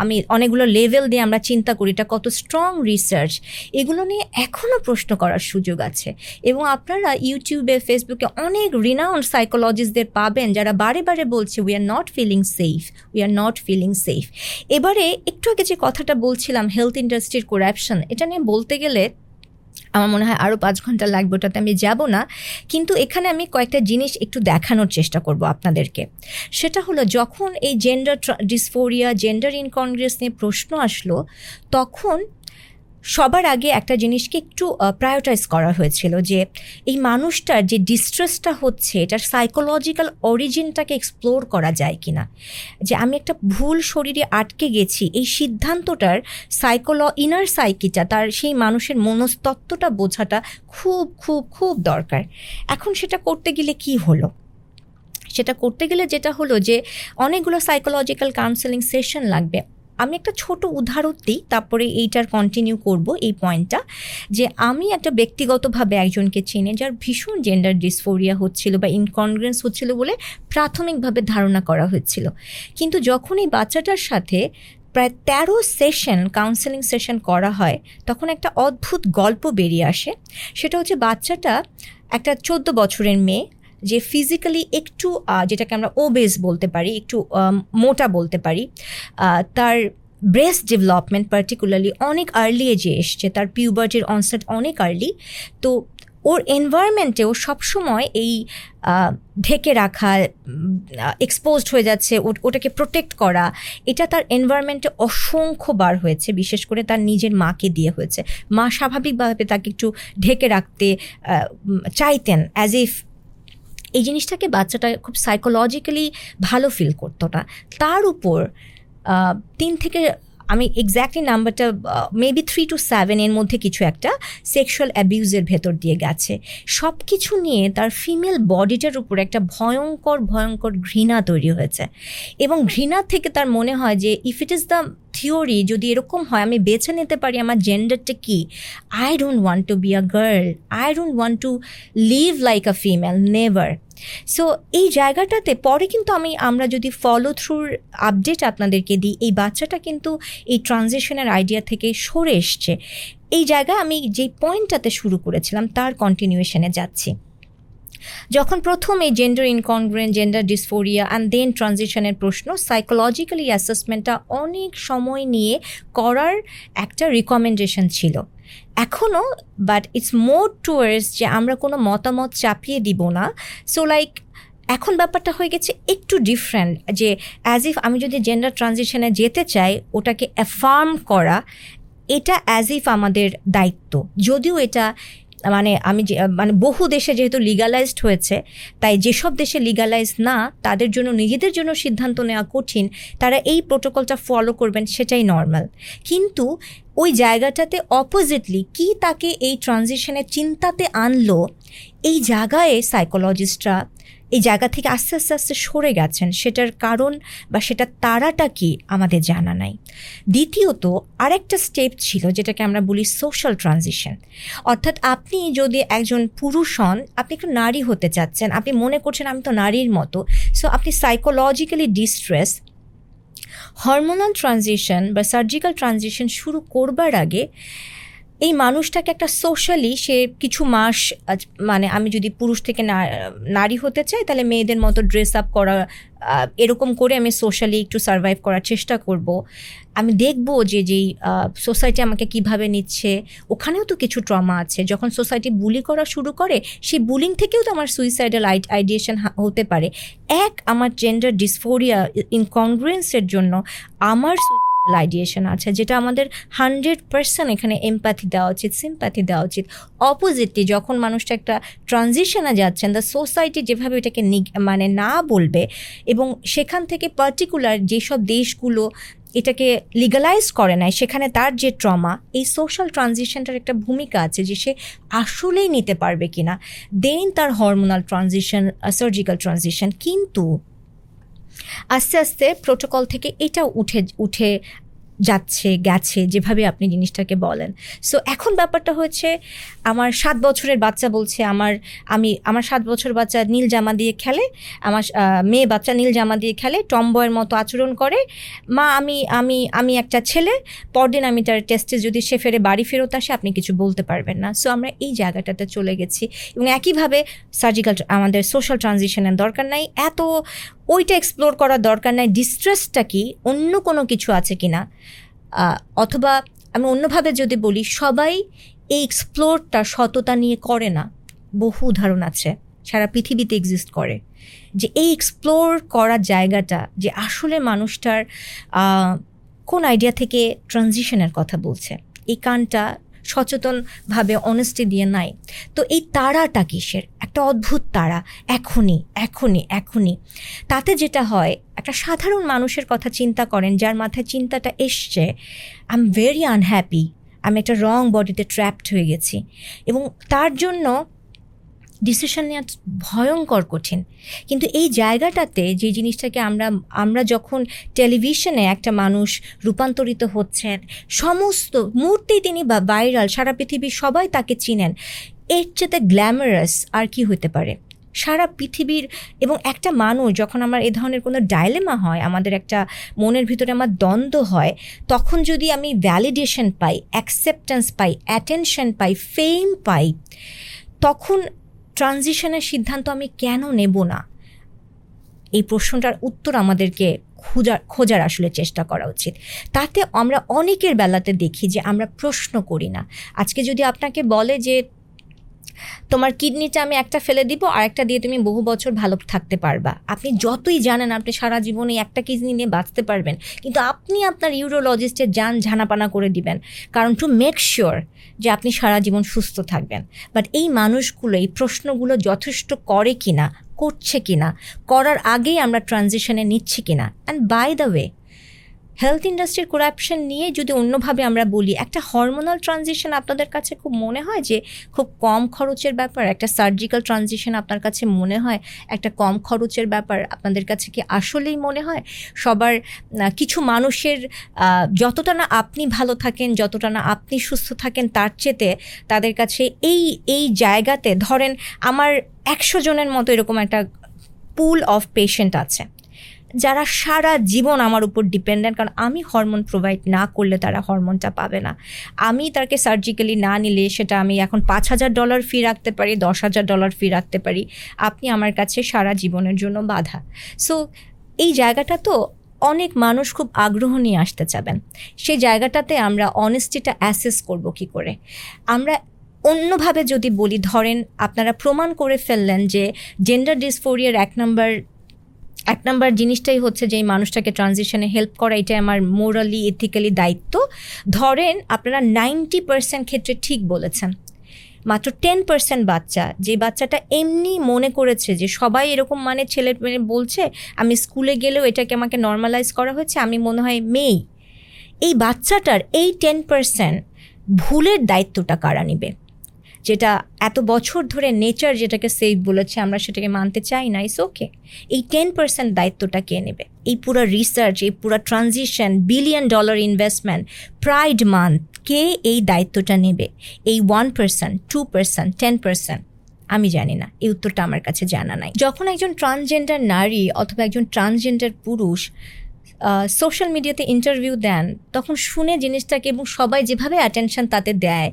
আমি অনেকগুলো লেভেল দিয়ে আমরা চিন্তা করি, এটা কত স্ট্রং রিসার্চ এগুলো নিয়ে এখনও প্রশ্ন করার সুযোগ আছে। এবং আপনারা ইউটিউবে ফেসবুকে অনেক রিনাউন্ড সাইকোলজিস্টদের পাবেন যারা বারে বারে বলছে we are not feeling safe we are not feeling safe এবারে একটু আগে যে কথাটা বলছিলাম হেলথ ইন্ডাস্ট্রির করাপশন এটা নিয়ে বলতে গেলে আমার মনে হয় আরও পাঁচ ঘণ্টা লাগবে, ওটাতে আমি যাব না। কিন্তু এখানে আমি কয়েকটা জিনিস একটু দেখানোর চেষ্টা করব আপনাদেরকে। সেটা হলো, যখন এই জেন্ডার ডিসফোরিয়া জেন্ডার ইনকংগ্রেস নিয়ে প্রশ্ন আসলো, তখন সবার আগে একটা জিনিসকে একটু প্রায়োটাইজ করা হয়েছিল যে এই মানুষটার যে ডিস্ট্রেসটা হচ্ছে, এটার সাইকোলজিক্যাল অরিজিনটাকে এক্সপ্লোর করা যায় কি না যে আমি একটা ভুল শরীরে আটকে গেছি, এই সিদ্ধান্তটার সাইকোল ইনার সাইকিটা তার সেই মানুষের মনস্তত্ত্বটা বোঝাটা খুব খুব খুব দরকার। এখন সেটা করতে গেলে কি হলো? সেটা করতে গেলে যেটা হলো যে অনেকগুলো সাইকোলজিক্যাল কাউন্সেলিং সেশন লাগবে। আমি একটা ছোট উদাহরণ দিই, তারপরে এইটার কন্টিনিউ করব এই পয়েন্টটা যে আমি একটা ব্যক্তিগতভাবে একজনকে চিনি যার ভীষণ জেন্ডার ডিসফোরিয়া হচ্ছিল বা ইনকনগ্রেন্স হচ্ছিল বলে প্রাথমিকভাবে ধারণা করা হচ্ছিল কিন্তু যখন এই বাচ্চাটার সাথে প্রায় তেরো সেশন কাউন্সেলিং সেশন করা হয়, তখন একটা অদ্ভুত গল্প বেরিয়ে আসে। সেটা হচ্ছে বাচ্চাটা একটা চোদ্দ বছরের মেয়ে যে ফিজিক্যালি একটু যেটাকে আমরা ওবেস বলতে পারি, একটু মোটা বলতে পারি তার ব্রেস্ট ডেভেলপমেন্ট পার্টিকুলারলি অনেক আর্লি এজে এসছে, তার পিউবার্টির অনসেট অনেক আর্লি তো ওর এনভায়রনমেন্টেও সবসময় এই ঢেকে রাখা এক্সপোজড হয়ে যাচ্ছে ওটাকে প্রোটেক্ট করা, এটা তার এনভায়রনমেন্টে অসংখ্যবার হয়েছে, বিশেষ করে তার নিজের মাকে দিয়ে হয়েছে। মা স্বাভাবিকভাবে তাকে একটু ঢেকে রাখতে চাইতেন অ্যাজ ইফ এই জিনিসটাকে বাচ্চাটা খুব সাইকোলজিক্যালি ভালো ফিল করতো না। তার উপর তিন থেকে, আমি এক্স্যাক্টলি নাম্বারটা মেবি থ্রি টু সেভেন এর মধ্যে কিছু একটা সেক্সুয়াল অ্যাবিউজের ভেতর দিয়ে গেছে। সব কিছু নিয়ে তার ফিমেল বডিটার উপর একটা ভয়ঙ্কর ভয়ঙ্কর ঘৃণা তৈরি হয়েছে। এবং ঘৃণা থেকে তার মনে হয় যে if it is the theory যদি এরকম হয়, আমি বেছে নিতে পারি আমার জেন্ডারটা কি I don't want to be a girl I don't want to live like a female never so এই জায়গাটাতে পরে কিন্তু আমি, আমরা যদি ফলো থ্রুর আপডেট আপনাদেরকে দিই, এই বাচ্চাটা কিন্তু এই ট্রানজিশনের আইডিয়া থেকে সরে এসছে। এই জায়গায় আমি যেই পয়েন্টটাতে শুরু করেছিলাম, তার কন্টিনিউয়েশনে যাচ্ছি। যখন প্রথম এই gender incongruent gender dysphoria and then ট্রানজিশনের প্রশ্ন সাইকোলজিক্যালি অ্যাসেসমেন্টটা অনেক সময় নিয়ে করার একটা রিকমেন্ডেশন ছিল। এখনও বাট ইটস মোর টুয়ার্ডস যে আমরা কোনো মতামত চাপিয়ে দিব না। সো লাইক এখন ব্যাপারটা হয়ে গেছে একটু ডিফারেন্ট যে অ্যাজ ইফ আমি যদি জেন্ডার ট্রানজিশনে যেতে চাই, ওটাকে অ্যাফার্ম করা, এটা অ্যাজ ইফ আমাদের দায়িত্ব। যদিও এটা মানে আমি যে মানে বহু দেশে যেহেতু লিগালাইজড হয়েছে, তাই যেসব দেশে লিগালাইজ না, তাদের জন্য, নিজেদের জন্য সিদ্ধান্ত নেওয়া কঠিন, তারা এই প্রোটোকলটা ফলো করবেন, সেটাই নর্মাল কিন্তু ওই জায়গাটাতে অপোজিটলি কি তাকে এই ট্রানজিশনের চিন্তাতে আনলো, এই জায়গায় সাইকোলজিস্টরা এই জায়গা থেকে আস্তে আস্তে আস্তে সরে গেছেন। সেটার কারণ বা সেটার তারাটা কি আমাদের জানা নাই। দ্বিতীয়ত, আরেকটা স্টেপ ছিল যেটাকে আমরা বলি সোশ্যাল ট্রানজিশন অর্থাৎ আপনি যদি একজন পুরুষ হন, আপনি একটু নারী হতে চাচ্ছেন, আপনি মনে করছেন আমি তো নারীর মতো সো আপনি সাইকোলজিক্যালি ডিস্ট্রেস হরমোনাল ট্রানজিশন বা সার্জিক্যাল ট্রানজিশন শুরু করবার আগে এই মানুষটাকে একটা সোশ্যালি সে কিছু মাস মানে আমি যদি পুরুষ থেকে নারী হতে চাই, তাহলে মেয়েদের মতো ড্রেস আপ করা এরকম করে আমি সোশ্যালি একটু সার্ভাইভ করার চেষ্টা করব। আমি দেখব যে যেই সোসাইটি আমাকে কীভাবে নিচ্ছে। ওখানেও তো কিছু ট্রমা আছে। যখন সোসাইটি বুলি করা শুরু করে, সেই বুলিং থেকেও তো আমার সুইসাইডাল আইডিয়েশন হতে পারে। এক, আমার জেন্ডার ডিসফোরিয়া ইনকনগ্রুয়েন্সের জন্য আমার আইডিয়েশন আছে, যেটা আমাদের হান্ড্রেড পার্সেন্ট এখানে এমপ্যাথি দেওয়া উচিত সিম্প্যাথি দেওয়া উচিত। অপোজিটলি যখন মানুষটা একটা ট্রানজিশনে যাচ্ছেন দ্য সোসাইটি যেভাবে এটাকে মানে না বলবে, এবং সেখান থেকে পার্টিকুলার যেসব দেশগুলো এটাকে লিগালাইজ করে নাই, সেখানে তার যে ট্রমা এই সোশ্যাল ট্রানজিশনটার একটা ভূমিকা আছে যে সে আসলেই নিতে পারবে কিনা। দেন তার হরমোনাল ট্রানজিশন সার্জিক্যাল ট্রানজিশন কিন্তু আস্তে আস্তে প্রোটোকল থেকে এটাও উঠে উঠে যাচ্ছে, গেছে, যেভাবে আপনি জিনিসটাকে বলেন। সো এখন ব্যাপারটা হচ্ছে আমার সাত বছরের বাচ্চা বলছে, আমার, আমি, আমার সাত বছর বাচ্চা নীল জামা দিয়ে খেলে, আমার মেয়ে বাচ্চা নীল জামা দিয়ে খেলে, টম্বয়ের মতো আচরণ করে। মা, আমি আমি আমি একটা ছেলে, পরদিন আমি তার টেস্টে যদি সে ফেরে বাড়ি ফেরত আসে, আপনি কিছু বলতে পারবেন না। সো আমরা এই জায়গাটাতে চলে গেছি। এবং একইভাবে সার্জিক্যাল আমাদের সোশ্যাল ট্রানজিশনের দরকার নাই। এত ওইটা এক্সপ্লোর করার দরকার নাই। ডিস্ট্রেসটা কি? অন্য কোনো কিছু আছে কি না অথবা আমি অন্যভাবে যদি বলি, সবাই এই এক্সপ্লোরটা সততা নিয়ে করে না। বহু উদাহরণ আছে, সারা পৃথিবীতে এক্সিস্ট করে। যে এই এক্সপ্লোর করার জায়গাটা, যে আসলে মানুষটার কোন আইডিয়া থেকে ট্রানজিশনের কথা বলছে। এই কানটা সচেতনভাবে অনেস্টি দিয়ে নাই। তো এই তারাটা কিসের? একটা অদ্ভুত তারা। এখনই এখনই এখনই। তাতে যেটা হয়, একটা সাধারণ মানুষের কথা চিন্তা করেন, যার মাথায় চিন্তাটা এসছে আই এম ভেরি আনহ্যাপি আমি একটা রং বডিতে ট্র্যাপড হয়ে গেছি। এবং তার জন্য ডিসিশন নেওয়া ভয়ঙ্কর কঠিন। কিন্তু এই জায়গাটাতে যে জিনিসটাকে আমরা আমরা যখন টেলিভিশনে একটা মানুষ রূপান্তরিত হচ্ছেন, সমস্ত মুহূর্তেই তিনি বা ভাইরাল সারা পৃথিবীর সবাই তাকে চিনেন, এর চেয়ে গ্ল্যামারাস আর কি হতে পারে? সারা পৃথিবীর এবং একটা মানুষ যখন আমার এ ধরনের কোনো ডায়লেমা হয়, আমাদের একটা মনের ভিতরে আমার দ্বন্দ্ব হয়, তখন যদি আমি ভ্যালিডেশন পাই অ্যাকসেপ্টেন্স পাই অ্যাটেনশন পাই ফেম পাই, তখন ট্রানজিশনের সিদ্ধান্ত আমি কেন নেব না? এই প্রশ্নটার উত্তর আমাদেরকে খোঁজার খোঁজার আসলে চেষ্টা করা উচিত। তাতে আমরা অনেকের বেলাতে দেখি যে আমরা প্রশ্ন করি না। আজকে যদি আপনাকে বলে যে তোমার কিডনিটা আমি একটা ফেলে দিব, আর একটা দিয়ে তুমি বহু বছর ভালো থাকতে পারবা। আপনি যতই জানেন, আপনি সারা জীবনে একটা কিডনি নিয়ে বাঁচতে পারবেন, কিন্তু আপনি আপনার ইউরোলজিস্টের যান ঝানাপানা করে দিবেন, কারণ টু মেক শিওর যে আপনি সারা জীবন সুস্থ থাকবেন। বাট এই মানুষগুলো, এই প্রশ্নগুলো যথেষ্ট করে কিনা, করছে কিনা, করার আগেই আমরা ট্রানজিশনে নিচ্ছি কিনা। And by the way health ইন্ডাস্ট্রির করাপশন নিয়ে যদি অন্যভাবে আমরা বলি, একটা হরমোনাল ট্রানজিশন আপনাদের কাছে খুব মনে হয় যে খুব কম খরচের ব্যাপার? একটা সার্জিক্যাল ট্রানজিশন আপনার কাছে মনে হয়? একটা কম খরচের ব্যাপার আপনাদের কাছে কি আসলেই মনে হয়? সবার কিছু মানুষের যতটা না আপনি ভালো থাকেন, যতটা না আপনি সুস্থ থাকেন, তার চেতে তাদের কাছে এই এই জায়গাতে ধরেন আমার একশো জনের মতো এরকম একটা পুল অফ পেশেন্ট আছে। যারা সারা জীবন আমার উপর ডিপেন্ডেন্ট কারণ আমি হরমোন প্রোভাইড না করলে তারা হরমোনটা পাবে না। আমি তাকে সার্জিক্যালি না নিলে সেটা আমি এখন পাঁচ হাজার ডলার ফি রাখতে পারি, দশ হাজার ডলার ফি রাখতে পারি। আপনি আমার কাছে সারা জীবনের জন্য বাধা। সো এই জায়গাটা তো অনেক মানুষ খুব আগ্রহ নিয়ে আসতে চাবেন। সেই জায়গাটাতে আমরা অনেস্টিটা অ্যাসেস করব কি করে? আমরা অন্যভাবে যদি বলি, ধরেন আপনারা প্রমাণ করে ফেললেন যে জেন্ডার ডিসফোরিয়ার এক নম্বর এক নম্বর জিনিসটাই হচ্ছে যে এই মানুষটাকে ট্রানজিশনে হেল্প করা এটা আমার মোরালি এথিক্যালি দায়িত্ব। ধরেন আপনারা নাইনটি পার্সেন্ট ক্ষেত্রে ঠিক বলেছেন, মাত্র টেন পার্সেন্ট বাচ্চা, যে বাচ্চাটা এমনি মনে করেছে যে সবাই এরকম মানে ছেলে মেয়ে বলছে, আমি স্কুলে গেলেও এটাকে আমাকে নর্মালাইজ করা হয়েছে, আমি মনে হয় মেয়েই এই বাচ্চাটার এই টেন পার্সেন্ট ভুলের দায়িত্বটা কারা নিবে? যেটা এত বছর ধরে নেচার যেটাকে সেফ বলেছে, আমরা সেটাকে মানতে চাই না ইস ওকে এই টেন পার্সেন্ট দায়িত্বটা কে নেবে? এই পুরো রিসার্চ এই পুরো transition billion dollar investment pride month কে এই দায়িত্বটা নেবে? এই one percent two percent ten percent আমি জানি না, এই উত্তরটা আমার কাছে জানা নাই। যখন একজন ট্রান্সজেন্ডার নারী অথবা একজন ট্রান্সজেন্ডার পুরুষ সোশ্যাল মিডিয়াতে ইন্টারভিউ দেন, তখন শুনে জিনিসটাকে এবং সবাই যেভাবে অ্যাটেনশন তাতে দেয়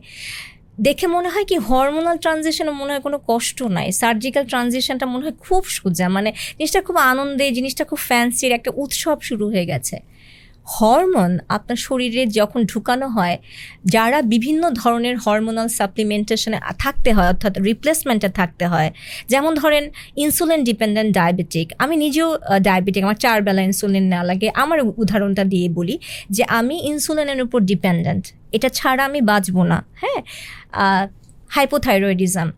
দেখে মনে হয় কি হরমোনাল ট্রানজিশনে মনে হয় কোনো কষ্ট নাই। সার্জিক্যাল ট্রানজিশনটা মনে হয় খুব সোজা মানে জিনিসটা খুব আনন্দে, জিনিসটা খুব ফ্যান্সির একটা উৎসব শুরু হয়ে গেছে। হরমোন আপনার শরীরে যখন ঢুকানো হয়, যারা বিভিন্ন ধরনের হরমোনাল সাপ্লিমেন্টেশনে থাকতে হয়, অর্থাৎ রিপ্লেসমেন্টে থাকতে হয়, যেমন ধরেন ইনসুলিন ডিপেন্ডেন্ট ডায়াবেটিক আমি নিজেও ডায়াবেটিক আমার চারবেলা ইনসুলিন নেওয়া লাগে। আমার উদাহরণটা দিয়ে বলি যে, আমি ইনসুলিনের উপর ডিপেন্ডেন্ট এটা ছাড়া আমি বাঁচবো না হ্যাঁ? হাইপোথাইরয়েডিজম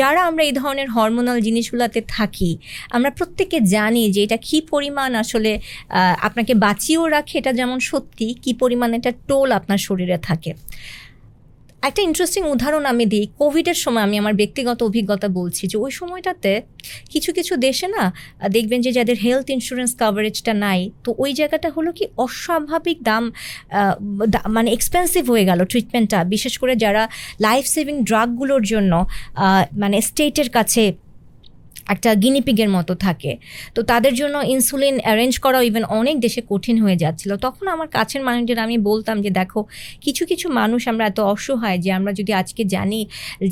যারা আমরা এই ধরনের হরমোনাল জিনিসগুলোতে থাকি, আমরা প্রত্যেকে জানি যে এটা কী পরিমাণ আসলে আপনাকে বাঁচিয়েও রাখে, এটা যেমন সত্যি, কী পরিমাণ এটা টোল আপনার শরীরে থাকে। একটা ইন্টারেস্টিং উদাহরণ আমি দিই। কোভিডের সময় আমি আমার ব্যক্তিগত অভিজ্ঞতা বলছি যে ওই সময়টাতে কিছু কিছু দেশে না, দেখবেন যে যাদের হেলথ ইন্স্যুরেন্স কাভারেজটা নাই, তো ওই জায়গাটা হলো কি অস্বাভাবিক দাম মানে এক্সপেন্সিভ হয়ে গেল ট্রিটমেন্টটা বিশেষ করে যারা লাইফ সেভিং ড্রাগগুলোর জন্য মানে স্টেটের কাছে একটা গিনিপিগের মতো থাকে। তো তাদের জন্য ইনসুলিন অ্যারেঞ্জ করাও ইভেন অনেক দেশে কঠিন হয়ে যাচ্ছিল। তখন আমার কাছের মানুষদের আমি বলতাম যে, দেখো, কিছু কিছু মানুষ আমরা এত অসহায় যে, আমরা যদি আজকে জানি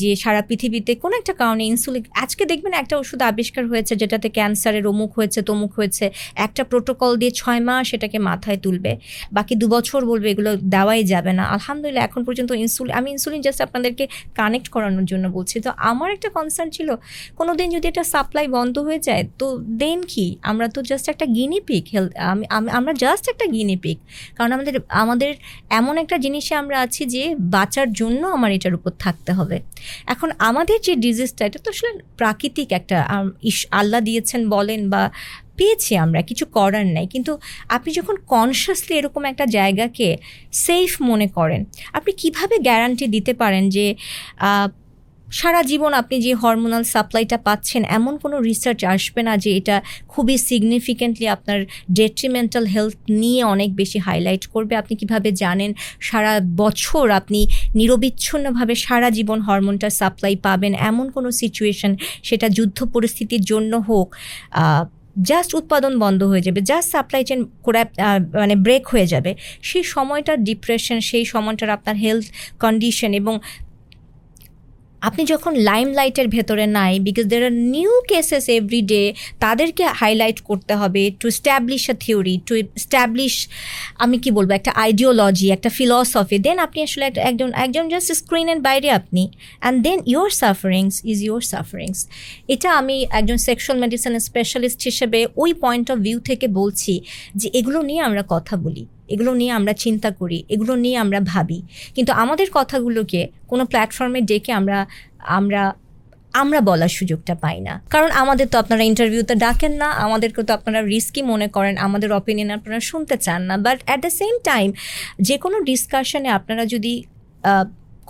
যে, সারা পৃথিবীতে কোনো একটা কারণে ইনসুলিন আজকে দেখবেন একটা ওষুধ আবিষ্কার হয়েছে, যেটাতে ক্যান্সারের অমুক হয়েছে, তমুক হয়েছে। একটা প্রোটোকল দিয়ে ছয় মাস সেটাকে মাথায় তুলবে। বাকি দু বছর বলবে, এগুলো দেওয়াই যাবে না। আলহামদুলিল্লাহ, এখন পর্যন্ত ইনসুলিন আমি ইনসুলিন জাস্ট আপনাদেরকে কানেক্ট করানোর জন্য বলছি। তো আমার একটা কনসার্ন ছিল কোনো দিন যদি এটা সাপ্লাই বন্ধ হয়ে যায়, তো দেন কি? আমরা তো জাস্ট একটা গিনি পিক হেলথ আমি আমরা জাস্ট একটা গিনি পিক কারণ আমাদের আমাদের এমন একটা জিনিসে আমরা আছি যে বাঁচার জন্য আমার এটার উপর থাকতে হবে। এখন আমাদের যে ডিজিজটা এটা তো আসলে প্রাকৃতিক একটা আল্লাহ দিয়েছেন, বলেন বা পেয়েছি আমরা, কিছু করার নাই। কিন্তু আপনি যখন কনসিয়াসলি এরকম একটা জায়গাকে সেফ মনে করেন, আপনি কীভাবে গ্যারান্টি দিতে পারেন যে সারা জীবন আপনি যে হরমোনাল সাপ্লাইটা পাচ্ছেন, এমন কোনো রিসার্চ আসবে না যে এটা খুবই সিগনিফিকেন্টলি আপনার ডেট্রিমেন্টাল হেলথ নিয়ে অনেক বেশি হাইলাইট করবে। আপনি কীভাবে জানেন সারা বছর আপনি নিরবিচ্ছিন্নভাবে সারা জীবন হরমোনটার সাপ্লাই পাবেন, এমন কোনো সিচুয়েশন সেটা যুদ্ধ পরিস্থিতির জন্য হোক জাস্ট উৎপাদন বন্ধ হয়ে যাবে জাস্ট সাপ্লাই চেন করে মানে ব্রেক হয়ে যাবে। সেই সময়টার ডিপ্রেশন সেই সময়টার আপনার হেলথ কন্ডিশন এবং আপনি যখন লাইমলাইটের ভেতরে নাই because there are new cases every day তাদেরকে হাইলাইট করতে হবে to establish a theory to establish আমি কি বলব, একটা আইডিওলজি একটা ফিলসফি দেন আপনি আসলে একজন একজন জাস্ট স্ক্রিনের বাইরে আপনি and then your sufferings is your sufferings এটা আমি একজন সেক্সুয়াল মেডিসিন স্পেশালিস্ট হিসেবে ওই পয়েন্ট অফ ভিউ থেকে বলছি যে এগুলো নিয়ে আমরা কথা বলি। এগুলো নিয়ে আমরা চিন্তা করি, এগুলো নিয়ে আমরা ভাবি। কিন্তু আমাদের কথাগুলোকে কোনো প্ল্যাটফর্মে ডেকে আমরা আমরা আমরা বলার সুযোগটা পাই না। কারণ আমাদের তো আপনারা ইন্টারভিউতে ডাকেন না, আমাদেরকে তো আপনারা রিস্কি মনে করেন, আমাদের অপিনিয়ন আপনারা শুনতে চান না। But at the same time যে কোনো ডিসকাশনে আপনারা যদি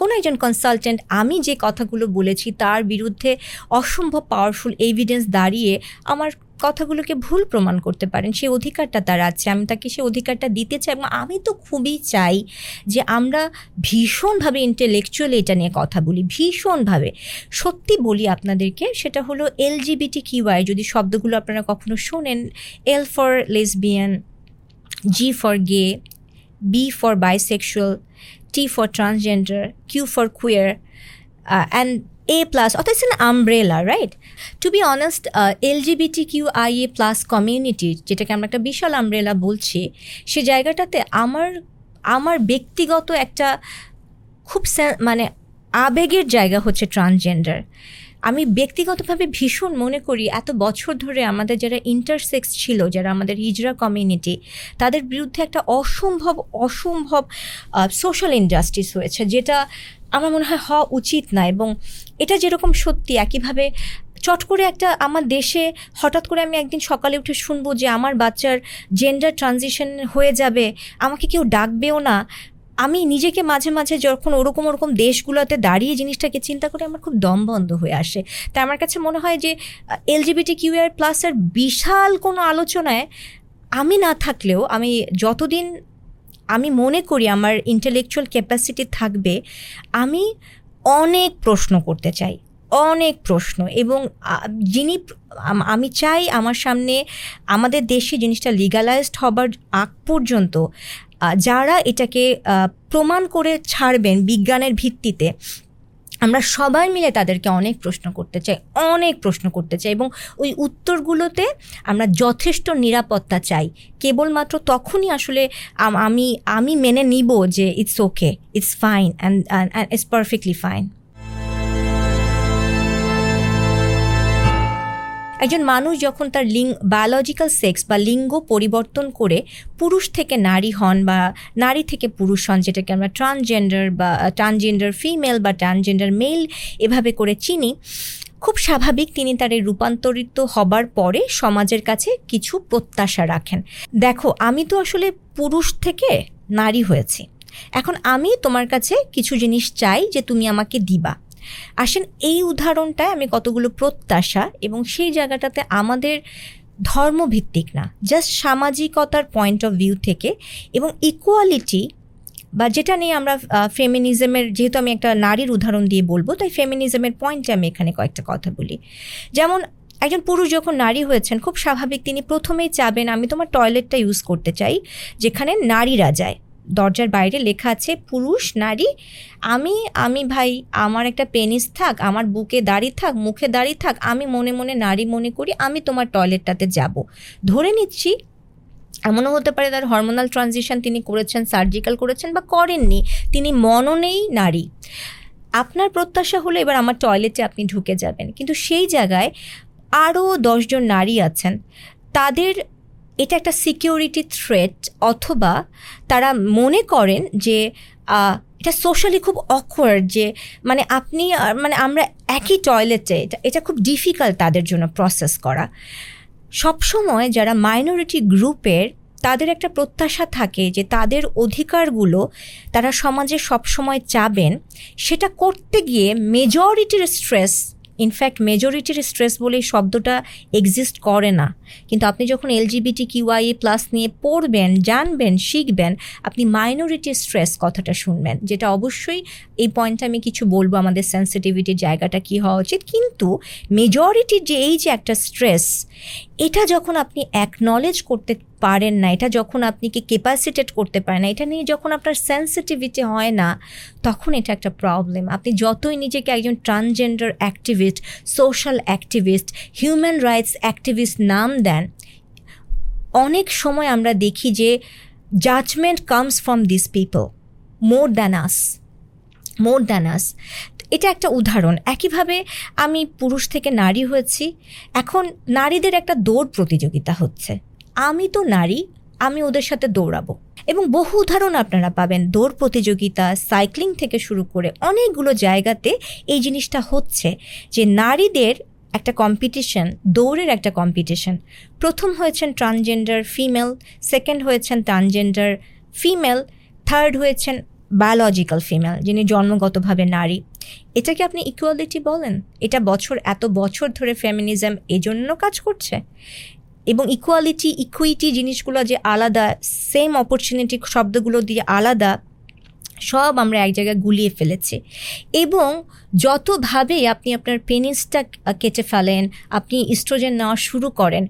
কোনো একজন কনসালটেন্ট আমি যে কথাগুলো বলেছি, তার বিরুদ্ধে অসম্ভব পাওয়ারফুল এভিডেন্স দাঁড়িয়ে আমার কথাগুলোকে ভুল প্রমাণ করতে পারেন, সেই অধিকারটা তার আছে, আমি তাকে সেই অধিকারটা দিতে চাই এবং আমি তো খুবই চাই যে আমরা ভীষণভাবে ইন্টেলেকচুয়ালি এটা নিয়ে কথা বলি, ভীষণভাবে। সত্যি বলি আপনাদেরকে, সেটা হলো এলজিবিটি কিউআই যদি শব্দগুলো আপনারা কখনো শোনেন L for lesbian G for gay B for bisexual T for transgender Q for queer and A plus an umbrella right to be honest LGBT Q I A plus community যেটাকে আমরা একটা বিশাল আমব্রেলা বলছি, সে জায়গাটাতে আমার আমার ব্যক্তিগত একটা খুব মানে আবেগের জায়গা হচ্ছে ট্রান্সজেন্ডার আমি ব্যক্তিগতভাবে ভীষণ মনে করি, এত বছর ধরে আমাদের যারা ইন্টারসেক্স ছিল, যারা আমাদের হিজরা কমিউনিটি তাদের বিরুদ্ধে একটা অসম্ভব অসম্ভব সোশ্যাল ইনজাস্টিস হয়েছে, যেটা আমার মনে হয় হওয়া উচিত না এবং এটা যেরকম সত্যি, একইভাবে চট করে একটা আমার দেশে হঠাৎ করে আমি একদিন সকালে উঠে শুনব যে আমার বাচ্চার জেন্ডার ট্রানজিশন হয়ে যাবে, আমাকে কেউ ডাকবেও না আমি নিজেকে মাঝে মাঝে যখন ওরকম ওরকম দেশগুলোতে দাঁড়িয়ে জিনিসটাকে চিন্তা করে, আমার খুব দম বন্ধ হয়ে আসে। তাই আমার কাছে মনে হয় যে এলজিবিটি কিউআর প্লাসের বিশাল কোনো আলোচনায় আমি না থাকলেও, আমি যতদিন আমি মনে করি আমার ইন্টেলেকচুয়াল ক্যাপাসিটি থাকবে, আমি অনেক প্রশ্ন করতে চাই। অনেক প্রশ্ন এবং যিনি, আমি চাই আমার সামনে আমাদের দেশে জিনিসটা লিগালাইজড হবার আগ পর্যন্ত যারা এটাকে প্রমাণ করে ছাড়বেন বিজ্ঞানের ভিত্তিতে, আমরা সবাই মিলে তাদেরকে অনেক প্রশ্ন করতে চাই, অনেক প্রশ্ন করতে চাই এবং ওই উত্তরগুলোতে আমরা যথেষ্ট নিরাপত্তা চাই। কেবলমাত্র তখনই আসলে আমি আমি মেনে নিব যে it's okay it's fine and it's perfectly fine একজন মানুষ যখন তার লিঙ্গ বায়োলজিক্যাল সেক্স বা লিঙ্গ পরিবর্তন করে পুরুষ থেকে নারী হন বা নারী থেকে পুরুষ হন, যেটাকে আমরা ট্রান্সজেন্ডার বা ট্রান্সজেন্ডার ফিমেল বা ট্রান্সজেন্ডার মেল এভাবে করে চিনি, খুব স্বাভাবিক তিনি তার এই রূপান্তরিত হবার পরে সমাজের কাছে কিছু প্রত্যাশা রাখেন। দেখো, আমি তো আসলে পুরুষ থেকে নারী হয়েছি। এখন আমি তোমার কাছে কিছু জিনিস চাই যে তুমি আমাকে দিবা। আসেন, এই উদাহরণটায় আমি কতগুলো প্রত্যাশা এবং সেই জায়গাটাতে আমাদের ধর্মভিত্তিক না জাস্ট সামাজিকতার পয়েন্ট অফ ভিউ থেকে এবং ইকুয়ালিটি বা যেটা নিয়ে আমরা ফেমিনিজমের যেহেতু আমি একটা নারীর উদাহরণ দিয়ে বলব, তাই ফেমিনিজমের পয়েন্টে আমি এখানে কয়েকটা কথা বলি। যেমন, একজন পুরুষ যখন নারী হয়েছেন, খুব স্বাভাবিক তিনি প্রথমেই চাবেন, আমি তোমার টয়লেটটা ইউজ করতে চাই, যেখানে নারীরা যায়। দরজার বাইরে লেখা আছে, পুরুষ, নারী, আমি আমি ভাই, আমার একটা পেনিস থাক, আমার বুকে দাড়ি থাক, মুখে দাড়ি থাক, আমি মনে মনে নারী মনে করি, আমি তোমার টয়লেটটাতে যাব। ধরে নিচ্ছি, এমনও হতে পারে তার হরমোনাল ট্রানজিশন তিনি করেছেন সার্জিক্যাল করেছেন বা করেননি, তিনি মননেই নারী। আপনার প্রত্যাশা হলো এবার আমার টয়লেটে আপনি ঢুকে যাবেন। কিন্তু সেই জায়গায় আরও দশজন নারী আছেন, তাদের এটা একটা সিকিউরিটি থ্রেট অথবা তারা মনে করেন যে এটা সোশ্যালি খুব অকওয়ার্ড যে মানে আপনি মানে আমরা একই টয়লেটে এটা এটা খুব ডিফিকাল্ট তাদের জন্য প্রসেস করা। সবসময় যারা মাইনরিটি গ্রুপের তাদের একটা প্রত্যাশা থাকে যে তাদের অধিকারগুলো তারা সমাজে সবসময় চাবেন। সেটা করতে গিয়ে মেজরিটির স্ট্রেস ইনফ্যাক্ট মেজরিটির স্ট্রেস বলে শব্দটা এক্সিস্ট করে না। কিন্তু আপনি যখন এলজিবিটি কিউআইএ প্লাস নিয়ে পড়বেন, জানবেন, শিখবেন, আপনি মাইনরিটি স্ট্রেস কথাটা শুনবেন। যেটা অবশ্যই এই পয়েন্টটা আমি কিছু বলব আমাদের সেন্সিটিভিটির জায়গাটা কী হওয়া উচিত। কিন্তু মেজরিটির যে এই যে একটা স্ট্রেস এটা যখন আপনি অ্যাকনলেজ করতে পারেন না, এটা যখন আপনি কি ক্যাপাসিটেট করতে পারেন না, এটা নিয়ে যখন আপনার সেন্সিটিভিটি হয় না, তখন এটা একটা প্রবলেম আপনি যতই নিজেকে একজন transgender activist social activist human rights activist নাম দেন, অনেক সময় আমরা দেখি যে judgement comes from this people more than us more than us এটা একটা উদাহরণ। একইভাবে আমি পুরুষ থেকে নারী হয়েছি, এখন নারীদের একটা দৌড় প্রতিযোগিতা হচ্ছে। আমি তো নারী, আমি ওদের সাথে দৌড়াবো। এবং বহু উদাহরণ আপনারা পাবেন, দৌড় প্রতিযোগিতা, সাইক্লিং থেকে শুরু করে অনেকগুলো জায়গাতে এই জিনিসটা হচ্ছে যে নারীদের একটা কম্পিটিশন, দৌড়ের একটা কম্পিটিশন। প্রথম হয়েছেন ট্রান্সজেন্ডার ফিমেল, সেকেন্ড হয়েছেন ট্রান্সজেন্ডার ফিমেল, থার্ড হয়েছেন বায়োলজিক্যাল ফিমেল, যিনি জন্মগতভাবে নারী। এটাকে আপনি ইকুয়ালিটি বলেন? এটা বছর, এত বছর ধরে ফেমিনিজম এজন্য কাজ করছে? এবং ইকুয়ালিটি ইকুইটি জিনিসগুলো যে আলাদা সেম অপরচুনিটি শব্দগুলো দিয়ে আলাদা, সব আমরা এক জায়গায় গুলিয়ে ফেলেছি। এবং যতভাবে আপনি আপনার পেনিসটা কেটে ফেলেন, আপনি ইস্ট্রোজেন নেওয়া শুরু করেন,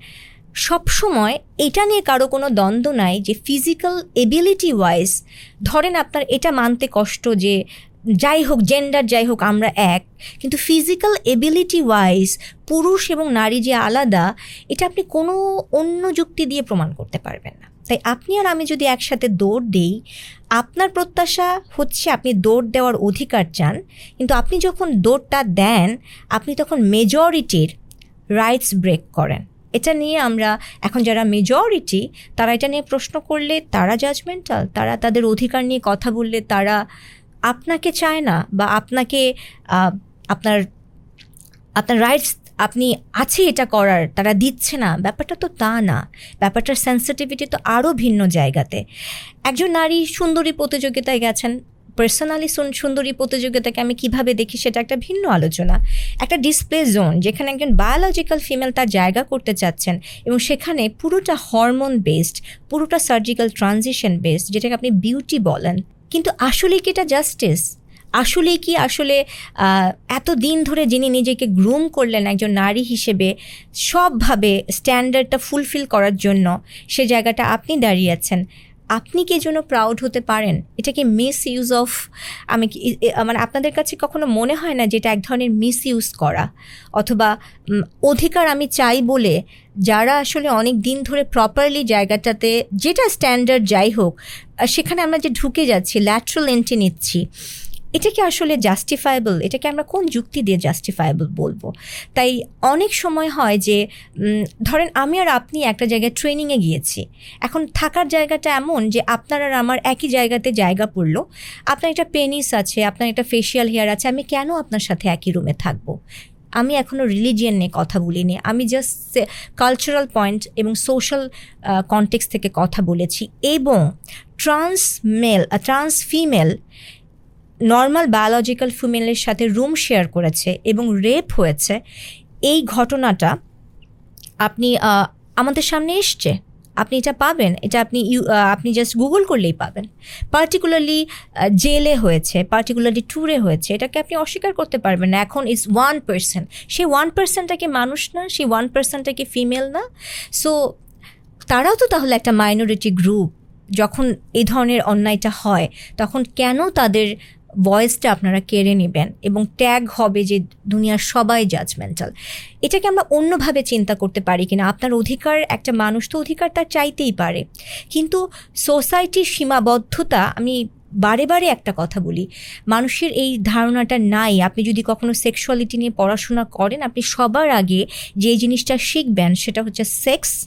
সবসময় এটা নিয়ে কারও কোনো দ্বন্দ্ব নাই যে ফিজিক্যাল এবিলিটি ওয়াইজ ধরেন আপনার এটা মানতে কষ্ট যে যাই হোক জেন্ডার যাই হোক, আমরা এক। কিন্তু ফিজিক্যাল এবিলিটি ওয়াইজ পুরুষ এবং নারী যে আলাদা, এটা আপনি কোনো অন্য যুক্তি দিয়ে প্রমাণ করতে পারবেন না। তাই আপনি আর আমি যদি একসাথে দৌড় দিই, আপনার প্রত্যাশা হচ্ছে আপনি দৌড় দেওয়ার অধিকার চান, কিন্তু আপনি যখন দৌড়টা দেন, আপনি তখন মেজরিটির রাইটস ব্রেক করেন। এটা নিয়ে আমরা এখন যারা মেজরিটি তারা এটা নিয়ে প্রশ্ন করলে তারা জাজমেন্টাল তারা তাদের অধিকার নিয়ে কথা বললে তারা আপনাকে চায় না বা আপনাকে আপনার আপনার রাইটস আপনি আছে এটা করার, তারা দিচ্ছে না, ব্যাপারটা তো তা না। ব্যাপারটার সেন্সিটিভিটি তো আরও ভিন্ন জায়গাতে। একজন নারী সুন্দরী প্রতিযোগিতায় গেছেন পার্সোনালি সুন্দরী প্রতিযোগিতাকে আমি কীভাবে দেখি সেটা একটা ভিন্ন আলোচনা। একটা ডিসপ্লে জোন যেখানে একজন বায়োলজিক্যাল ফিমেল তার জায়গা করতে চাচ্ছেন এবং সেখানে পুরোটা হরমোন বেসড পুরোটা সার্জিক্যাল ট্রানজিশন বেসড যেটাকে আপনি বিউটি বলেন। কিন্তু আসলে কি এটা জাস্টিস আসলে কি আসলে এত দিন ধরে যিনি নিজেকে গ্রুম করলেন একজন নারী হিসেবে, সবভাবে স্ট্যান্ডার্ডটা ফুলফিল করার জন্য সে জায়গাটা আপনি দাঁড়িয়ে আছেন। আপনি কি জন্য প্রাউড হতে পারেন? এটা কি মিস ইউজ অফ আমি মানে আপনাদের কাছে কখনো মনে হয় না যে এটা এক ধরনের মিস ইউজ করা? অথবা অধিকার আমি চাই বলে যারা আসলে অনেক দিন ধরে প্রপারলি জায়গাটাতে, যেটা স্ট্যান্ডার্ড যাই হোক সেখানে আমরা যে ঢুকে যাচ্ছি ল্যাট্রাল এন্ট্রি নিচ্ছি এটা কি আসলে জাস্টিফায়েবল এটাকে আমরা কোন যুক্তি দিয়ে জাস্টিফায়েবল বলব? তাই অনেক সময় হয় যে ধরেন আমি আর আপনি একটা জায়গায় ট্রেনিংয়ে গিয়েছি। এখন থাকার জায়গাটা এমন যে, আপনার আর আমার একই জায়গাতে জায়গা পড়ল। আপনার একটা পেনিস আছে, আপনার একটা ফেশিয়াল হেয়ার আছে, আমি কেন আপনার সাথে একই রুমে থাকব? আমি এখনও রিলিজিয়ান নিয়ে কথা বলিনি। আমি জাস্ট কালচারাল পয়েন্ট এবং সোশ্যাল কনটেক্স থেকে কথা বলেছি। এবং trans male trans female normal biological ফিমেলের সাথে রুম শেয়ার করেছে এবং রেপ হয়েছে, এই ঘটনাটা আপনি আমাদের সামনে এসছে। আপনি এটা পাবেন, এটা আপনি ইউ আপনি জাস্ট গুগল করলেই পাবেন। পার্টিকুলারলি জেলে হয়েছে পার্টিকুলারলি ট্যুরে হয়েছে, এটাকে আপনি অস্বীকার করতে পারবেন না। এখন ইজ ওয়ান পার্সেন্ট সেই ওয়ান পার্সেন্টটা কি মানুষ না সেই ওয়ান পার্সেন্টটা কি ফিমেল না। সো তারাও তো তাহলে একটা মাইনরিটি গ্রুপ যখন এই ধরনের অন্যায়টা হয়, তখন কেন তাদের ভয়েসটা আপনারা কেড়ে নেবেন এবং ট্যাগ হবে যে দুনিয়ার সবাই জাজমেন্টাল এটাকে আমরা অন্যভাবে চিন্তা করতে পারি কিনা, আপনার অধিকার, একটা মানুষ তো অধিকার তার চাইতেই পারে। কিন্তু সোসাইটির সীমাবদ্ধতা, আমি বারে বারে একটা কথা বলি, মানুষের এই ধারণাটা নাই। আপনি যদি কখনো সেক্সুয়ালিটি নিয়ে পড়াশোনা করেন, আপনি সবার আগে যে জিনিসটা শিখবেন সেটা হচ্ছে সেক্স